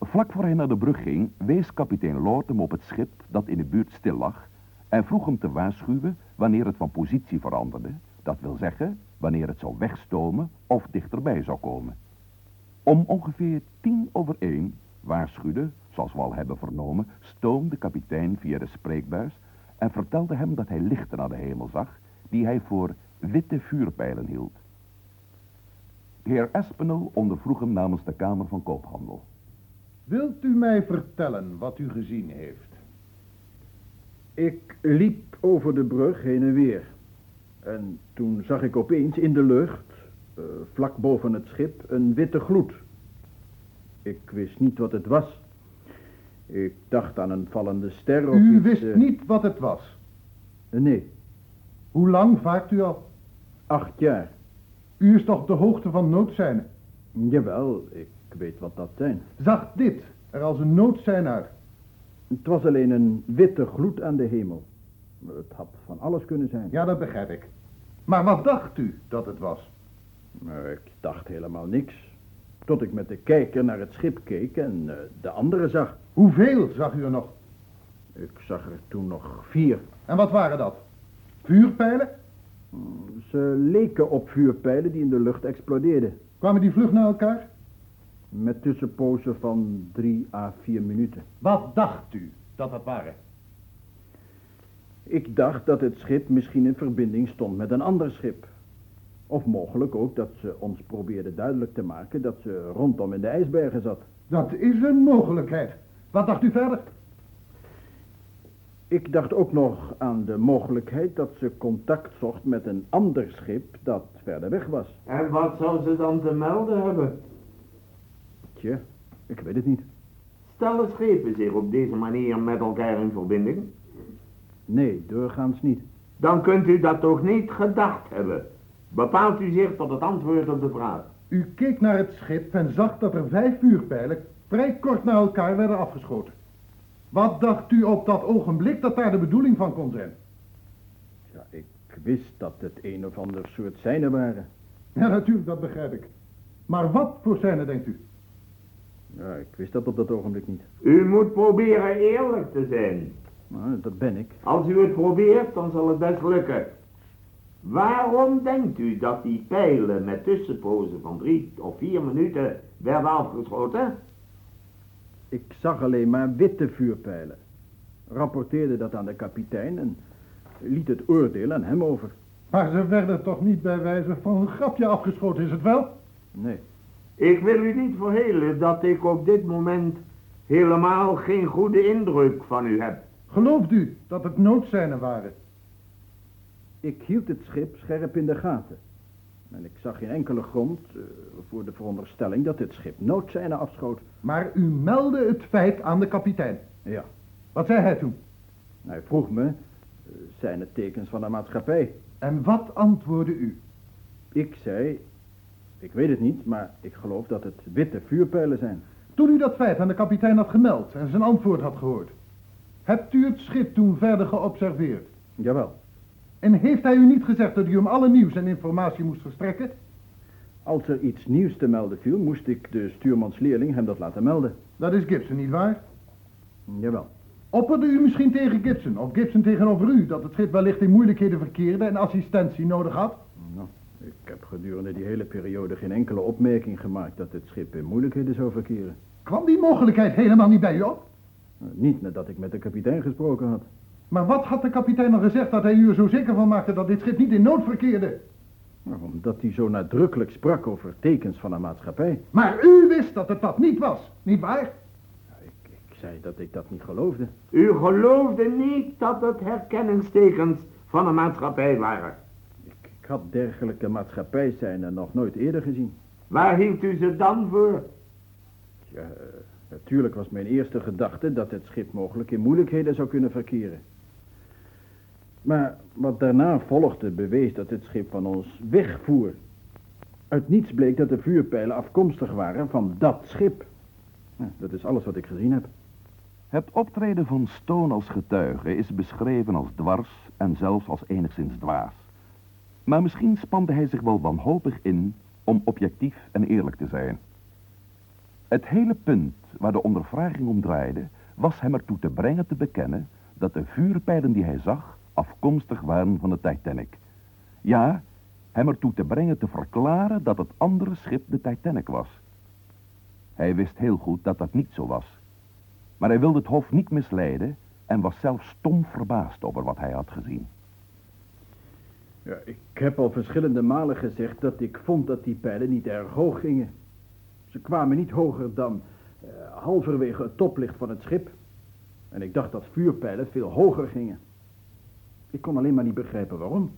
Vlak voor hij naar de brug ging, wees kapitein Lord hem op het schip dat in de buurt stil lag en vroeg hem te waarschuwen wanneer het van positie veranderde, dat wil zeggen wanneer het zou wegstomen of dichterbij zou komen. Om ongeveer tien over één waarschuwde, zoals we al hebben vernomen, Stone de kapitein via de spreekbuis en vertelde hem dat hij lichten naar de hemel zag, die hij voor witte vuurpijlen hield. De heer Espinel ondervroeg hem namens de Kamer van Koophandel. Wilt u mij vertellen wat u gezien heeft? Ik liep over de brug heen en weer. En toen zag ik opeens in de lucht, uh, vlak boven het schip, een witte gloed. Ik wist niet wat het was. Ik dacht aan een vallende ster of U iets, wist eh, niet wat het was. Nee, Hoe lang vaart u al? acht jaar. U is toch op de hoogte van noodzijnen? Jawel, ik weet wat dat zijn. Zag dit er als een noodzijn uit? Het was alleen een witte gloed aan de hemel. Het had van alles kunnen zijn. Ja, dat begrijp ik. Maar wat dacht u dat het was? Maar ik dacht helemaal niks. Tot ik met de kijker naar het schip keek en eh, de andere zag. Hoeveel zag u er nog? Ik zag er toen nog vier. En wat waren dat? Vuurpijlen? Ze leken op vuurpijlen die in de lucht explodeerden. Kwamen die vlug naar elkaar? Met tussenpozen van drie à vier minuten. Wat dacht u dat dat waren? Ik dacht dat het schip misschien in verbinding stond met een ander schip. Of mogelijk ook dat ze ons probeerden duidelijk te maken dat ze rondom in de ijsbergen zat. Dat is een mogelijkheid. Wat dacht u verder? Ik dacht ook nog aan de mogelijkheid dat ze contact zocht met een ander schip dat verder weg was. En wat zou ze dan te melden hebben? Tja, ik weet het niet. Stellen schepen zich op deze manier met elkaar in verbinding? Nee, doorgaans niet. Dan kunt u dat toch niet gedacht hebben? Bepaalt u zich tot het antwoord op de vraag. U keek naar het schip en zag dat er vijf vuurpijlen vrij kort na elkaar werden afgeschoten. Wat dacht u op dat ogenblik dat daar de bedoeling van kon zijn? Ja, ik wist dat het een of ander soort seinen waren. Ja, natuurlijk, dat begrijp ik. Maar wat voor scène denkt u? Ja, ik wist dat op dat ogenblik niet. U moet proberen eerlijk te zijn. Nou, dat ben ik. Als u het probeert, dan zal het best lukken. Waarom denkt u dat die pijlen met tussenpozen van drie of vier minuten werden afgeschoten? Ik zag alleen maar witte vuurpijlen. Rapporteerde dat aan de kapitein en liet het oordeel aan hem over. Maar ze werden toch niet bij wijze van een grapje afgeschoten, is het wel? Nee. Ik wil u niet verhelen dat ik op dit moment helemaal geen goede indruk van u heb. Gelooft u dat het noodzijnen waren? Ik hield het schip scherp in de gaten. En ik zag geen enkele grond eh, voor de veronderstelling dat het schip noodzijnen afschoot. Maar u meldde het feit aan de kapitein. Ja. Wat zei hij toen? Hij vroeg me, eh, zijn het tekens van de maatschappij? En wat antwoordde u? Ik zei, ik weet het niet, maar ik geloof dat het witte vuurpijlen zijn. Toen u dat feit aan de kapitein had gemeld en zijn antwoord had gehoord, hebt u het schip toen verder geobserveerd? Jawel. En heeft hij u niet gezegd dat u hem alle nieuws en informatie moest verstrekken? Als er iets nieuws te melden viel, moest ik de stuurmansleerling hem dat laten melden. Dat is Gibson, nietwaar? Jawel. Opperde u misschien tegen Gibson, of Gibson tegenover u, dat het schip wellicht in moeilijkheden verkeerde en assistentie nodig had? Nou, ik heb gedurende die hele periode geen enkele opmerking gemaakt dat het schip in moeilijkheden zou verkeren. Kwam die mogelijkheid helemaal niet bij u op? Nou, Niet nadat ik met de kapitein gesproken had. Maar wat had de kapitein nog gezegd dat hij u er zo zeker van maakte dat dit schip niet in nood verkeerde? Nou, Omdat hij zo nadrukkelijk sprak over tekens van een maatschappij. Maar u wist dat het dat niet was, nietwaar? Ik, ik zei dat ik dat niet geloofde. U geloofde niet dat het herkenningstekens van een maatschappij waren. Ik, ik had dergelijke maatschappij zijn er nog nooit eerder gezien. Waar hield u ze dan voor? Ja, eh, natuurlijk was mijn eerste gedachte dat het schip mogelijk in moeilijkheden zou kunnen verkeren. Maar wat daarna volgde bewees dat het schip van ons wegvoer. Uit niets bleek dat de vuurpijlen afkomstig waren van dat schip. Dat is alles wat ik gezien heb. Het optreden van Stone als getuige is beschreven als dwars en zelfs als enigszins dwaas. Maar misschien spande hij zich wel wanhopig in om objectief en eerlijk te zijn. Het hele punt waar de ondervraging om draaide, was hem ertoe te brengen te bekennen dat de vuurpijlen die hij zag afkomstig waren van de Titanic. Ja, hem ertoe te brengen te verklaren dat het andere schip de Titanic was. Hij wist heel goed dat dat niet zo was. Maar hij wilde het hof niet misleiden en was zelf stom verbaasd over wat hij had gezien. Ja, ik heb al verschillende malen gezegd dat ik vond dat die pijlen niet erg hoog gingen. Ze kwamen niet hoger dan eh, halverwege het toplicht van het schip. En ik dacht dat vuurpijlen veel hoger gingen. Ik kon alleen maar niet begrijpen waarom.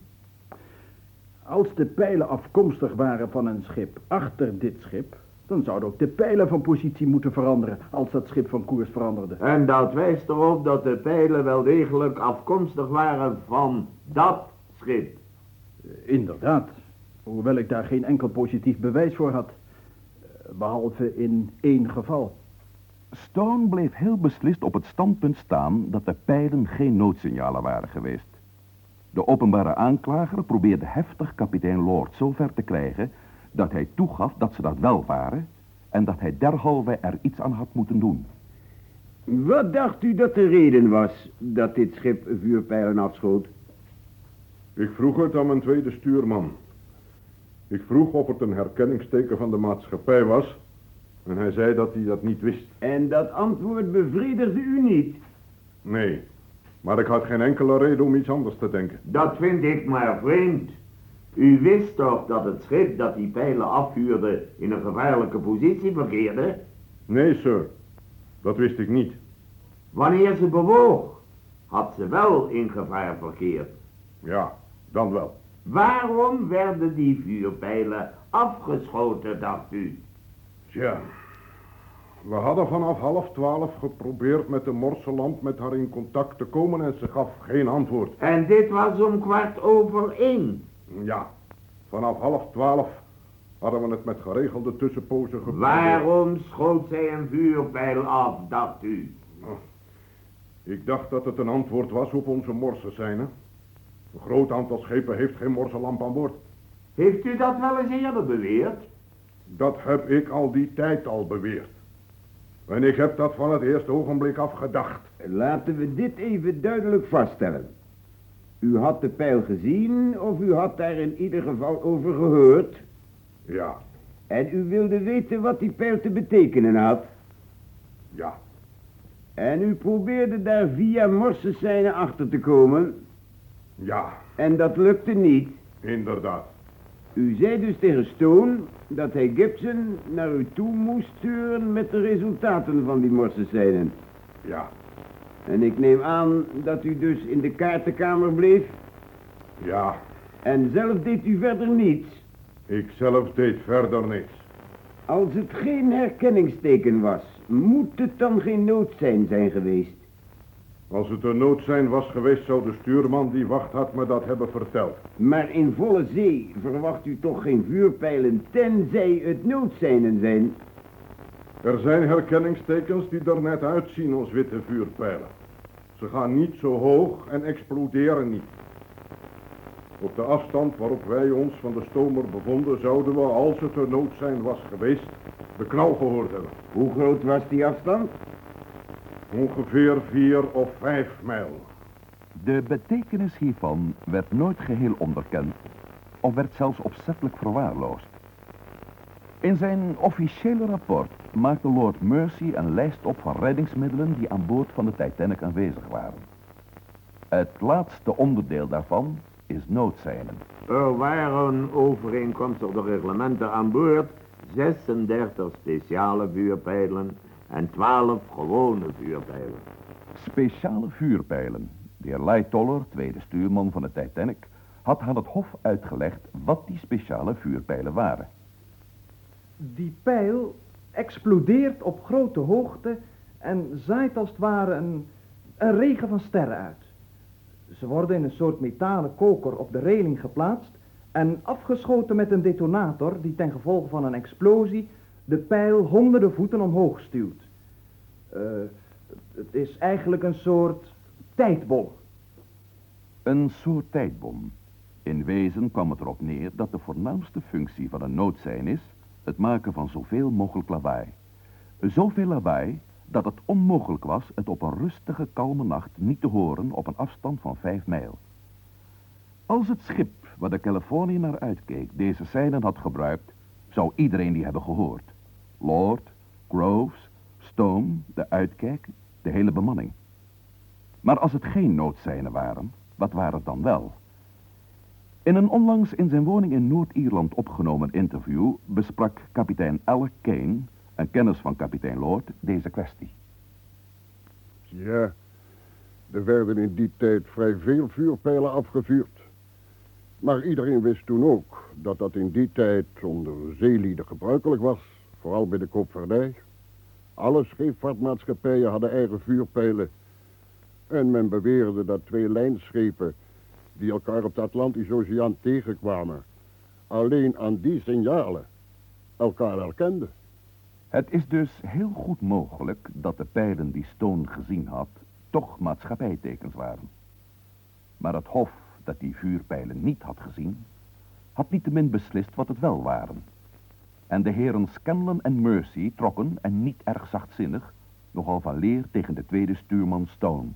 Als de pijlen afkomstig waren van een schip achter dit schip, Dan zouden ook de pijlen van positie moeten veranderen als dat schip van koers veranderde. En dat wijst erop dat de pijlen wel degelijk afkomstig waren van dat schip. Inderdaad, hoewel ik daar geen enkel positief bewijs voor had. Eh, Behalve in één geval. Stone bleef heel beslist op het standpunt staan dat de pijlen geen noodsignalen waren geweest. De openbare aanklager probeerde heftig kapitein Lord zover te krijgen dat hij toegaf dat ze dat wel waren en dat hij derhalve er iets aan had moeten doen. Wat dacht u dat de reden was dat dit schip vuurpijlen afschoot? Ik vroeg het aan mijn tweede stuurman. Ik vroeg of het een herkenningsteken van de maatschappij was. En hij zei dat hij dat niet wist. En dat antwoord bevredigde u niet? Nee, maar ik had geen enkele reden om iets anders te denken. Dat vind ik maar vreemd. U wist toch dat het schip dat die pijlen afvuurde in een gevaarlijke positie verkeerde? Nee, sir. Dat wist ik niet. Wanneer ze bewoog, had ze wel in gevaar verkeerd. Ja, dan wel. Waarom werden die vuurpijlen afgeschoten, dacht u? Tja, we hadden vanaf half twaalf geprobeerd met de Morseland met haar in contact te komen en ze gaf geen antwoord. En dit was om kwart over één. Ja, vanaf half twaalf hadden we het met geregelde tussenpozen geprobeerd. Waarom schoot zij een vuurpijl af, dacht u? Ik dacht dat het een antwoord was op onze morsenscène. Een groot aantal schepen heeft geen morselamp aan boord. Heeft u dat wel eens eerder beweerd? Dat heb ik al die tijd al beweerd. En ik heb dat van het eerste ogenblik af gedacht. Laten we dit even duidelijk vaststellen. U had de pijl gezien of u had daar in ieder geval over gehoord? Ja, En u wilde weten wat die pijl te betekenen had? ja, En u probeerde daar via morsenscène achter te komen? ja, En dat lukte niet? inderdaad. U zei dus tegen Stone dat hij Gibson naar u toe moest sturen met de resultaten van die morsenscène. Ja, En ik neem aan dat u dus in de kaartenkamer bleef? ja, En zelf deed u verder niets? ik zelf deed verder niks. Als het geen herkenningsteken was, moet het dan geen noodzijn zijn geweest? Als het een noodzijn was geweest, zou de stuurman die wacht had me dat hebben verteld. Maar in volle zee verwacht u toch geen vuurpijlen tenzij het noodzijnen zijn? Er zijn herkenningstekens die er net uitzien als witte vuurpijlen. Ze gaan niet zo hoog en exploderen niet. Op de afstand waarop wij ons van de stomer bevonden, zouden we, als het een noodzijn was geweest, de knal gehoord hebben. Hoe groot was die afstand? Ongeveer vier of vijf mijl. De betekenis hiervan werd nooit geheel onderkend of werd zelfs opzettelijk verwaarloosd. In zijn officiële rapport maakte Lord Mercy een lijst op van reddingsmiddelen die aan boord van de Titanic aanwezig waren. Het laatste onderdeel daarvan is noodzijnen. Er waren overeenkomstig de reglementen aan boord 36 speciale vuurpijlen en 12 gewone vuurpijlen. Speciale vuurpijlen. De heer Lightoller, tweede stuurman van de Titanic, had aan het hof uitgelegd wat die speciale vuurpijlen waren. Die pijl explodeert op grote hoogte en zaait als het ware een, een regen van sterren uit. Ze worden in een soort metalen koker op de reling geplaatst en afgeschoten met een detonator die ten gevolge van een explosie de pijl honderden voeten omhoog stuwt. Eh, het is eigenlijk een soort tijdbom. Een soort tijdbom. In wezen kwam het erop neer dat de voornaamste functie van een noodzijn is het maken van zoveel mogelijk lawaai. Zoveel lawaai dat het onmogelijk was het op een rustige, kalme nacht niet te horen op een afstand van vijf mijl. Als het schip waar de Californië naar uitkeek deze seinen had gebruikt, zou iedereen die hebben gehoord. Lord, Groves, Stone, de uitkijk, de hele bemanning. Maar als het geen noodzijnen waren, wat waren het dan wel? In een onlangs in zijn woning in Noord-Ierland opgenomen interview besprak kapitein Alec Kane, een kennis van kapitein Lord, deze kwestie. Ja, er werden in die tijd vrij veel vuurpijlen afgevuurd. Maar iedereen wist toen ook dat dat in die tijd onder zeelieden gebruikelijk was. Vooral bij de koopvaardij. Alle scheepvaartmaatschappijen hadden eigen vuurpijlen. En men beweerde dat twee lijnschepen die elkaar op de Atlantische Oceaan tegenkwamen, alleen aan die signalen elkaar herkenden. Het is dus heel goed mogelijk dat de pijlen die Stone gezien had, toch maatschappijtekens waren. Maar het hof dat die vuurpijlen niet had gezien, had niettemin beslist wat het wel waren. En de heren Scanlon en Mercy trokken, en niet erg zachtzinnig, nogal van leer tegen de tweede stuurman Stone.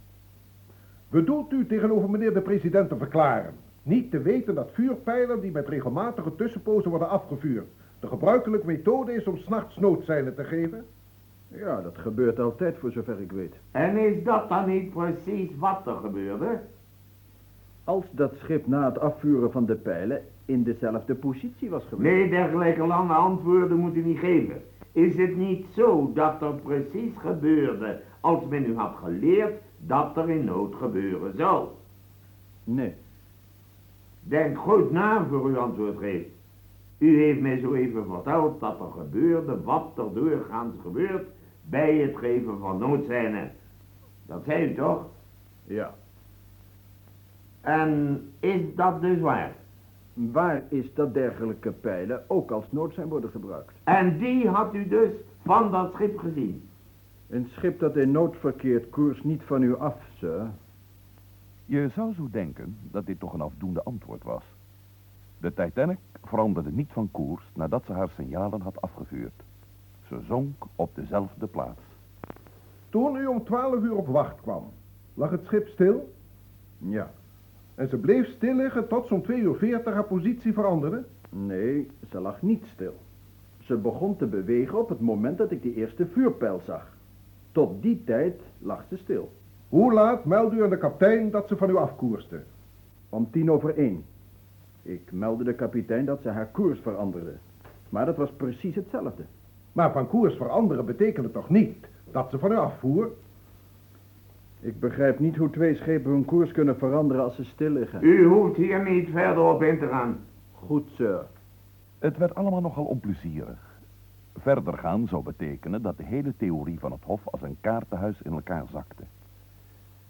Bedoelt u tegenover meneer de president te verklaren niet te weten dat vuurpijlen die met regelmatige tussenpozen worden afgevuurd de gebruikelijke methode is om s'nachts noodzeilen te geven? Ja, dat gebeurt altijd voor zover ik weet. En is dat dan niet precies wat er gebeurde? Als dat schip na het afvuren van de pijlen in dezelfde positie was geweest. Nee, dergelijke lange antwoorden moet u niet geven. Is het niet zo dat er precies gebeurde als men u had geleerd dat er in nood gebeuren zou? Nee. Denk goed na voor u antwoord geeft. U heeft mij zo even verteld dat er gebeurde wat er doorgaans gebeurt bij het geven van noodzijnen. Dat zei u toch? Ja. En is dat dus waar? Waar is dat dergelijke pijlen ook als noodzijn worden gebruikt? En die had u dus van dat schip gezien? Een schip dat in nood verkeert koers niet van u af, sir. Je zou zo denken dat dit toch een afdoende antwoord was. De Titanic veranderde niet van koers nadat ze haar signalen had afgevuurd. Ze zonk op dezelfde plaats. Toen u om twaalf uur op wacht kwam, lag het schip stil? Ja. En ze bleef stil liggen tot zo'n twee uur veertig haar positie veranderde? Nee, ze lag niet stil. Ze begon te bewegen op het moment dat ik die eerste vuurpijl zag. Tot die tijd lag ze stil. Hoe laat meldde u aan de kapitein dat ze van u afkoerste? Om tien over één. Ik meldde de kapitein dat ze haar koers veranderde. Maar dat was precies hetzelfde. Maar van koers veranderen betekende toch niet dat ze van u afvoer? Ik begrijp niet hoe twee schepen hun koers kunnen veranderen als ze stil liggen. U hoeft hier niet verder op in te gaan. Goed, sir. Het werd allemaal nogal onplezierig. Verder gaan zou betekenen dat de hele theorie van het hof als een kaartenhuis in elkaar zakte.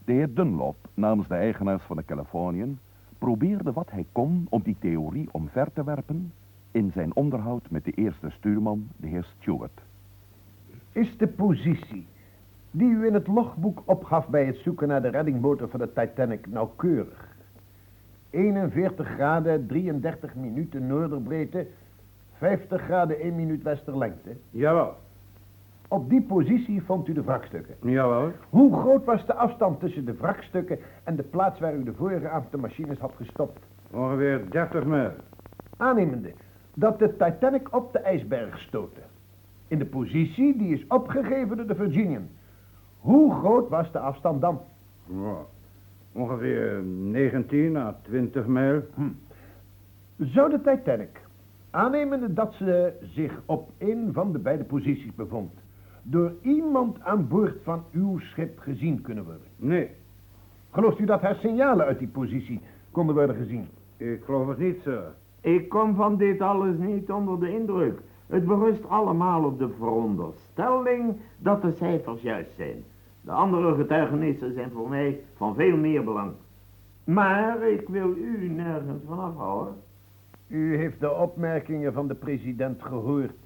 De heer Dunlop, namens de eigenaars van de Californian, probeerde wat hij kon om die theorie omver te werpen in zijn onderhoud met de eerste stuurman, de heer Stewart. Is de positie die u in het logboek opgaf bij het zoeken naar de reddingmotor van de Titanic nauwkeurig? 41 graden, 33 minuten noorderbreedte, 50 graden, 1 minuut westerlengte. Jawel. Op die positie vond u de wrakstukken. Jawel. Hoe groot was de afstand tussen de wrakstukken en de plaats waar u de vorige avond de machines had gestopt? Ongeveer 30 mijl. Aannemende dat de Titanic op de ijsberg stootte. In de positie die is opgegeven door de Virginian. Hoe groot was de afstand dan? Ja, ongeveer 19 à 20 mijl. Hm. Zou de Titanic, aannemende dat ze zich op een van de beide posities bevond, door iemand aan boord van uw schip gezien kunnen worden? Nee. Gelooft u dat haar signalen uit die positie konden worden gezien? Ik geloof het niet, sir. Ik kom van dit alles niet onder de indruk. Het berust allemaal op de veronderstelling dat de cijfers juist zijn. De andere getuigenissen zijn voor mij van veel meer belang. Maar ik wil u nergens van afhouden. U heeft de opmerkingen van de president gehoord.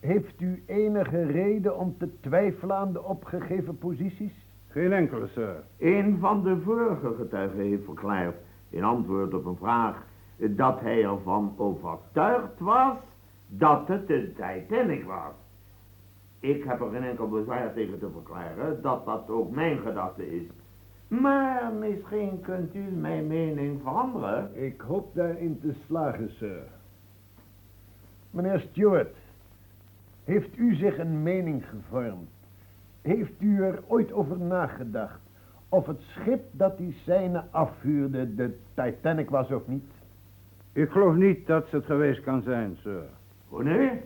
Heeft u enige reden om te twijfelen aan de opgegeven posities? Geen enkele, sir. Een van de vorige getuigen heeft verklaard, in antwoord op een vraag, dat hij ervan overtuigd was dat het de Titanic was. Ik heb er geen enkel bezwaar tegen te verklaren dat dat ook mijn gedachte is. Maar misschien kunt u mijn mening veranderen. Ik hoop daarin te slagen, sir. Meneer Stewart, heeft u zich een mening gevormd? Heeft u er ooit over nagedacht of het schip dat die seinen afvuurde de Titanic was of niet? Ik geloof niet dat ze het geweest kan zijn, sir. Oh nee?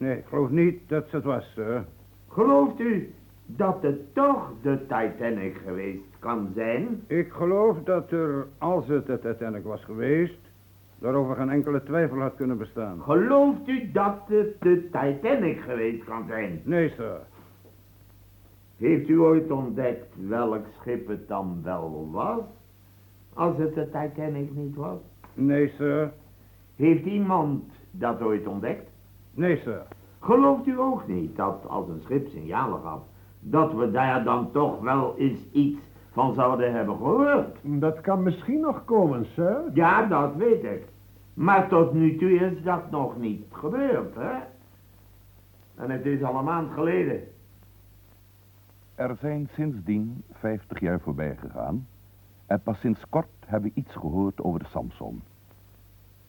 Nee, ik geloof niet dat ze het was, sir. Gelooft u dat het toch de Titanic geweest kan zijn? Ik geloof dat er, als het de Titanic was geweest, daarover geen enkele twijfel had kunnen bestaan. Gelooft u dat het de Titanic geweest kan zijn? Nee, sir. Heeft u ooit ontdekt welk schip het dan wel was? Als het de Titanic niet was? Nee, sir. Heeft iemand dat ooit ontdekt? Nee, sir. Gelooft u ook niet dat als een schip signalen gaf, dat we daar dan toch wel eens iets van zouden hebben gehoord? Dat kan misschien nog komen, sir. Ja, dat weet ik. Maar tot nu toe is dat nog niet gebeurd, hè? En het is al een maand geleden. Er zijn sindsdien 50 jaar voorbij gegaan en pas sinds kort hebben we iets gehoord over de Samson.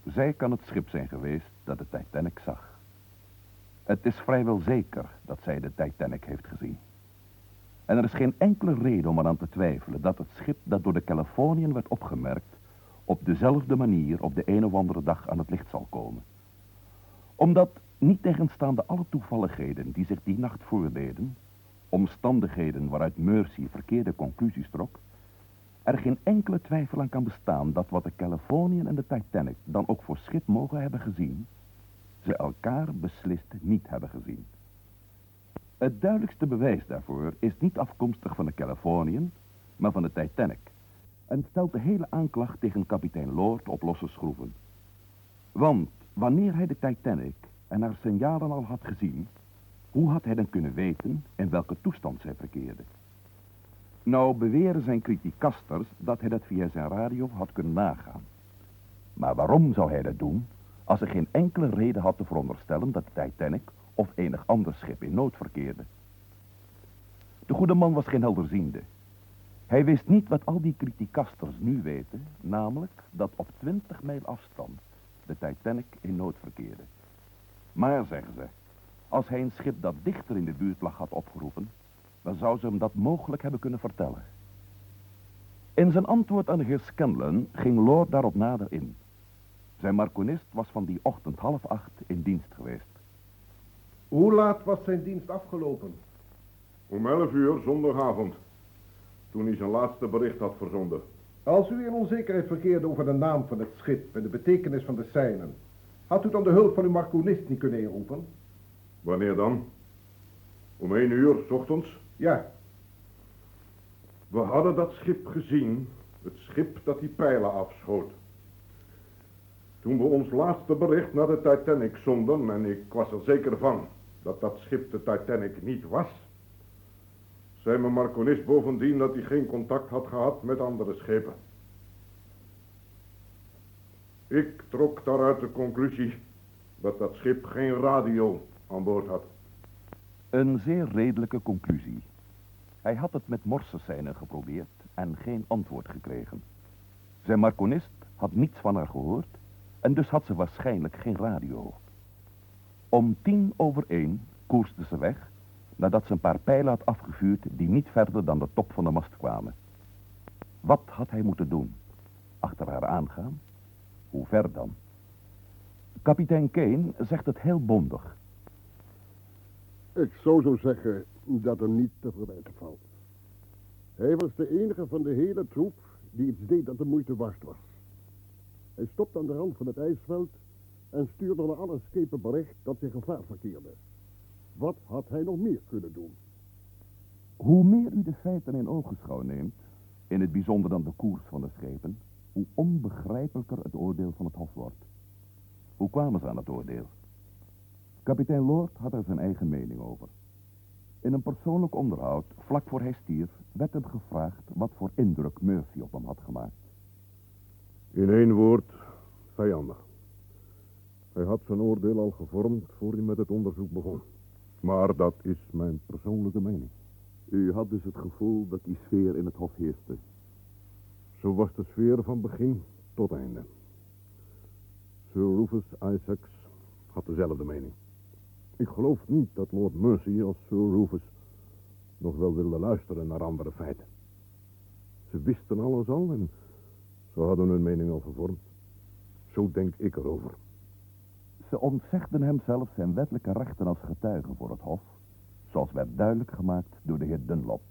Zij kan het schip zijn geweest dat de Titanic zag. Het is vrijwel zeker dat zij de Titanic heeft gezien. En er is geen enkele reden om eraan te twijfelen dat het schip dat door de Californiën werd opgemerkt op dezelfde manier op de een of andere dag aan het licht zal komen. Omdat, niet tegenstaande alle toevalligheden die zich die nacht voordeden, omstandigheden waaruit Mercy verkeerde conclusies trok, er geen enkele twijfel aan kan bestaan dat wat de Californiën en de Titanic dan ook voor schip mogen hebben gezien, ze elkaar beslist niet hebben gezien. Het duidelijkste bewijs daarvoor is niet afkomstig van de Californiën, maar van de Titanic. En stelt de hele aanklacht tegen kapitein Lord op losse schroeven. Want wanneer hij de Titanic en haar signalen al had gezien, hoe had hij dan kunnen weten in welke toestand zij verkeerde? Nou beweren zijn criticasters dat hij dat via zijn radio had kunnen nagaan. Maar waarom zou hij dat doen als hij geen enkele reden had te veronderstellen dat de Titanic of enig ander schip in nood verkeerde? De goede man was geen helderziende. Hij wist niet wat al die criticasters nu weten, namelijk dat op 20 mijl afstand de Titanic in nood verkeerde. Maar, zeggen ze, als hij een schip dat dichter in de buurt lag had opgeroepen, dan zou ze hem dat mogelijk hebben kunnen vertellen. In zijn antwoord aan de heer Scanlon ging Lord daarop nader in. Zijn marconist was van die ochtend half acht in dienst geweest. Hoe laat was zijn dienst afgelopen? Om elf uur zondagavond. Toen hij zijn laatste bericht had verzonden. Als u in onzekerheid verkeerde over de naam van het schip en de betekenis van de seinen, had u dan de hulp van uw marconist niet kunnen inroepen? Wanneer dan? Om één uur, s ochtends? Ja. We hadden dat schip gezien, het schip dat die pijlen afschoot. Toen we ons laatste bericht naar de Titanic zonden, en ik was er zeker van dat dat schip de Titanic niet was, zei mijn marconist bovendien dat hij geen contact had gehad met andere schepen. Ik trok daaruit de conclusie dat dat schip geen radio aan boord had. Een zeer redelijke conclusie. Hij had het met morsescènes geprobeerd en geen antwoord gekregen. Zijn marconist had niets van haar gehoord en dus had ze waarschijnlijk geen radio. Om tien over één koerste ze weg nadat ze een paar pijlen had afgevuurd die niet verder dan de top van de mast kwamen. Wat had hij moeten doen? Achter haar aangaan? Hoe ver dan? Kapitein Kane zegt het heel bondig. Ik zou zo zeggen dat er niet te verwijten valt. Hij was de enige van de hele troep die iets deed dat de moeite waard was. Hij stopte aan de rand van het ijsveld en stuurde naar alle schepen bericht dat zich gevaar verkeerde. Wat had hij nog meer kunnen doen? Hoe meer u de feiten in ogenschouw neemt, in het bijzonder dan de koers van de schepen, hoe onbegrijpelijker het oordeel van het hof wordt. Hoe kwamen ze aan het oordeel? Kapitein Lord had er zijn eigen mening over. In een persoonlijk onderhoud, vlak voor hij stierf, werd hem gevraagd wat voor indruk Murphy op hem had gemaakt. In één woord, vijandig. Hij had zijn oordeel al gevormd voor hij met het onderzoek begon. Maar dat is mijn persoonlijke mening. U had dus het gevoel dat die sfeer in het hof heerste. Zo was de sfeer van begin tot einde. Sir Rufus Isaacs had dezelfde mening. Ik geloof niet dat Lord Mercy als Sir Rufus nog wel wilde luisteren naar andere feiten. Ze wisten alles al en ze hadden hun mening al gevormd. Zo denk ik erover. Ze ontzegden hem zelfs zijn wettelijke rechten als getuige voor het hof, zoals werd duidelijk gemaakt door de heer Dunlop.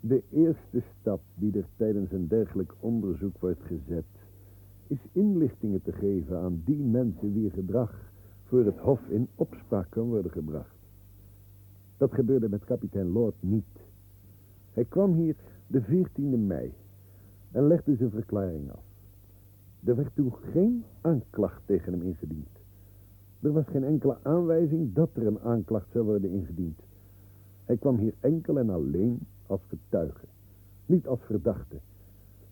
De eerste stap die er tijdens een dergelijk onderzoek wordt gezet, is inlichtingen te geven aan die mensen wier gedrag voor het hof in opspraak kan worden gebracht. Dat gebeurde met kapitein Lord niet. Hij kwam hier de 14e mei en legde zijn verklaring af. Er werd toen geen aanklacht tegen hem ingediend. Er was geen enkele aanwijzing dat er een aanklacht zou worden ingediend. Hij kwam hier enkel en alleen als getuige, niet als verdachte.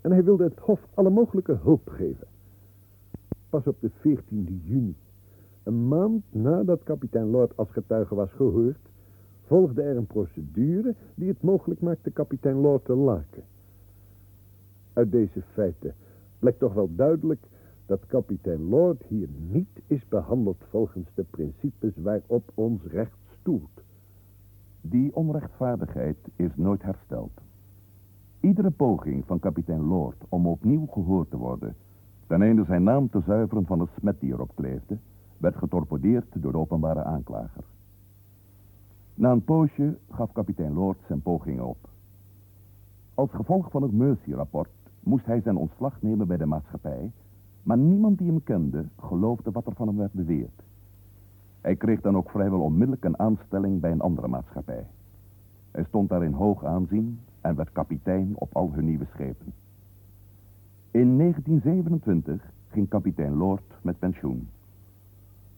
En hij wilde het hof alle mogelijke hulp geven. Pas op de 14e juni, een maand nadat kapitein Lord als getuige was gehoord, volgde er een procedure die het mogelijk maakte kapitein Lord te laken. Uit deze feiten blijkt toch wel duidelijk dat kapitein Lord hier niet is behandeld volgens de principes waarop ons recht stoelt. Die onrechtvaardigheid is nooit hersteld. Iedere poging van kapitein Lord om opnieuw gehoord te worden, ten einde zijn naam te zuiveren van het smet die erop kleefde, werd getorpedeerd door de openbare aanklager. Na een poosje gaf kapitein Lord zijn pogingen op. Als gevolg van het Mercy-rapport moest hij zijn ontslag nemen bij de maatschappij, maar niemand die hem kende geloofde wat er van hem werd beweerd. Hij kreeg dan ook vrijwel onmiddellijk een aanstelling bij een andere maatschappij. Hij stond daar in hoog aanzien en werd kapitein op al hun nieuwe schepen. In 1927 ging kapitein Lord met pensioen.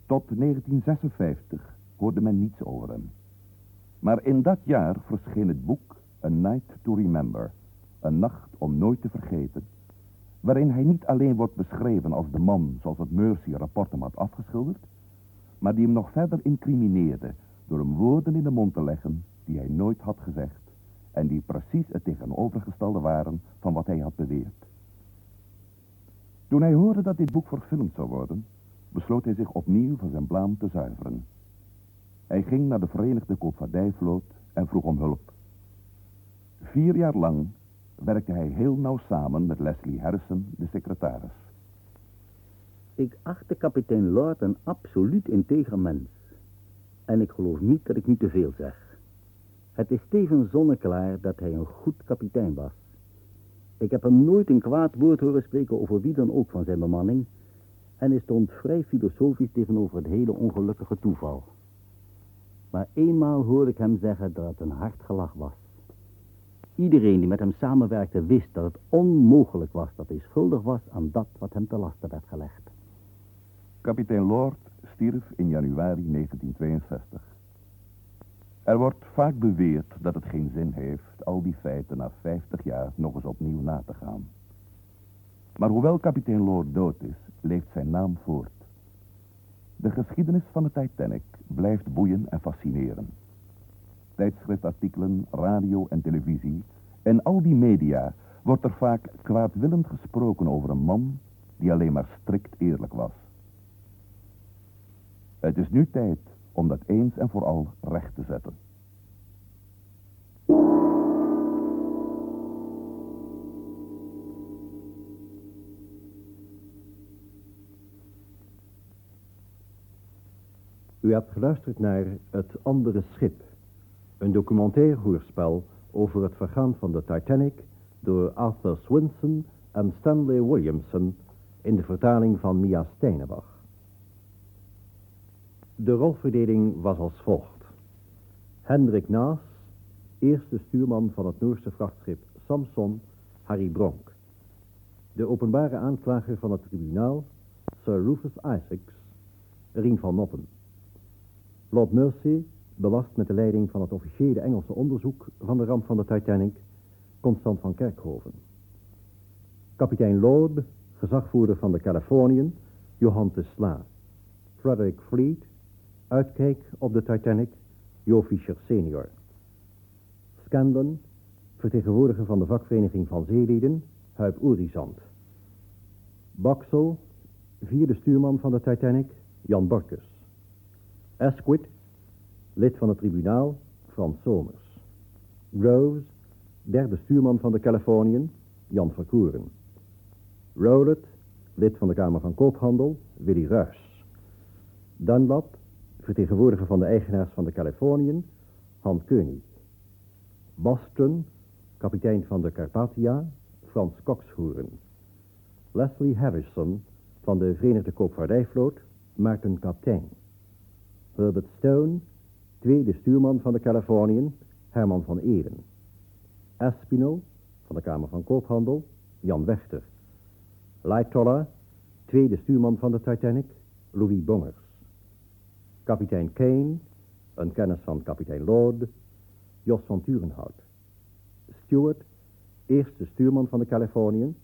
Tot 1956 hoorde men niets over hem. Maar in dat jaar verscheen het boek A Night to Remember, een nacht om nooit te vergeten, waarin hij niet alleen wordt beschreven als de man zoals het Mercy-rapport hem had afgeschilderd, maar die hem nog verder incrimineerde door hem woorden in de mond te leggen die hij nooit had gezegd en die precies het tegenovergestelde waren van wat hij had beweerd. Toen hij hoorde dat dit boek verfilmd zou worden, besloot hij zich opnieuw van zijn blaam te zuiveren. Hij ging naar de Verenigde Koopvaardijvloot en vroeg om hulp. Vier jaar lang werkte hij heel nauw samen met Leslie Harrison, de secretaris. Ik achtte kapitein Lord een absoluut integer mens. En ik geloof niet dat ik nu te veel zeg. Het is tevens zonneklaar dat hij een goed kapitein was. Ik heb hem nooit een kwaad woord horen spreken over wie dan ook van zijn bemanning. En hij stond vrij filosofisch tegenover het hele ongelukkige toeval. Maar eenmaal hoorde ik hem zeggen dat het een hard gelach was. Iedereen die met hem samenwerkte wist dat het onmogelijk was dat hij schuldig was aan dat wat hem te lasten werd gelegd. Kapitein Lord stierf in januari 1962. Er wordt vaak beweerd dat het geen zin heeft al die feiten na 50 jaar nog eens opnieuw na te gaan. Maar hoewel kapitein Lord dood is, leeft zijn naam voort. De geschiedenis van de Titanic blijft boeien en fascineren. Tijdschriftartikelen, radio en televisie en al die media wordt er vaak kwaadwillend gesproken over een man die alleen maar strikt eerlijk was. Het is nu tijd om dat eens en vooral recht te zetten. U hebt geluisterd naar Het Andere Schip, een documentair hoorspel over het vergaan van de Titanic door Arthur Swinson en Stanley Williamson in de vertaling van Mia Steinebach. De rolverdeling was als volgt. Hendrik Naas, eerste stuurman van het Noorse vrachtschip Samson, Harry Bronk. De openbare aanklager van het tribunaal, Sir Rufus Isaacs, Rien van Noppen. Lord Mercy, belast met de leiding van het officiële Engelse onderzoek van de ramp van de Titanic, Constant van Kerkhoven. Kapitein Lord, gezagvoerder van de Californian, Johan de Sla. Frederick Fleet, uitkijk op de Titanic, Jo Fischer senior. Scandon, vertegenwoordiger van de vakvereniging van zeelieden, Huip Oerizand. Boxel, vierde stuurman van de Titanic, Jan Borkes. Asquith, lid van het tribunaal, Frans Somers. Groves, derde stuurman van de Californian, Jan Verkoeren. Rowlett, lid van de Kamer van Koophandel, Willy Ruys. Dunlap, vertegenwoordiger van de eigenaars van de Californian, Han Koenig. Boston, kapitein van de Carpathia, Frans Kokshoeren. Leslie Harrison van de Verenigde Koopvaardijvloot maakten kaptein. Herbert Stone, tweede stuurman van de Californiën, Herman van Eren. Espino, van de Kamer van Koophandel, Jan Wechter. Lightoller, tweede stuurman van de Titanic, Louis Bongers. Kapitein Kane, een kennis van kapitein Lord, Jos van Turenhout. Stewart, eerste stuurman van de Californiën,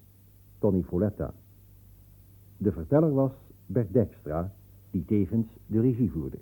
Tony Foletta. De verteller was Bert Dijkstra, die tevens de regie voerde.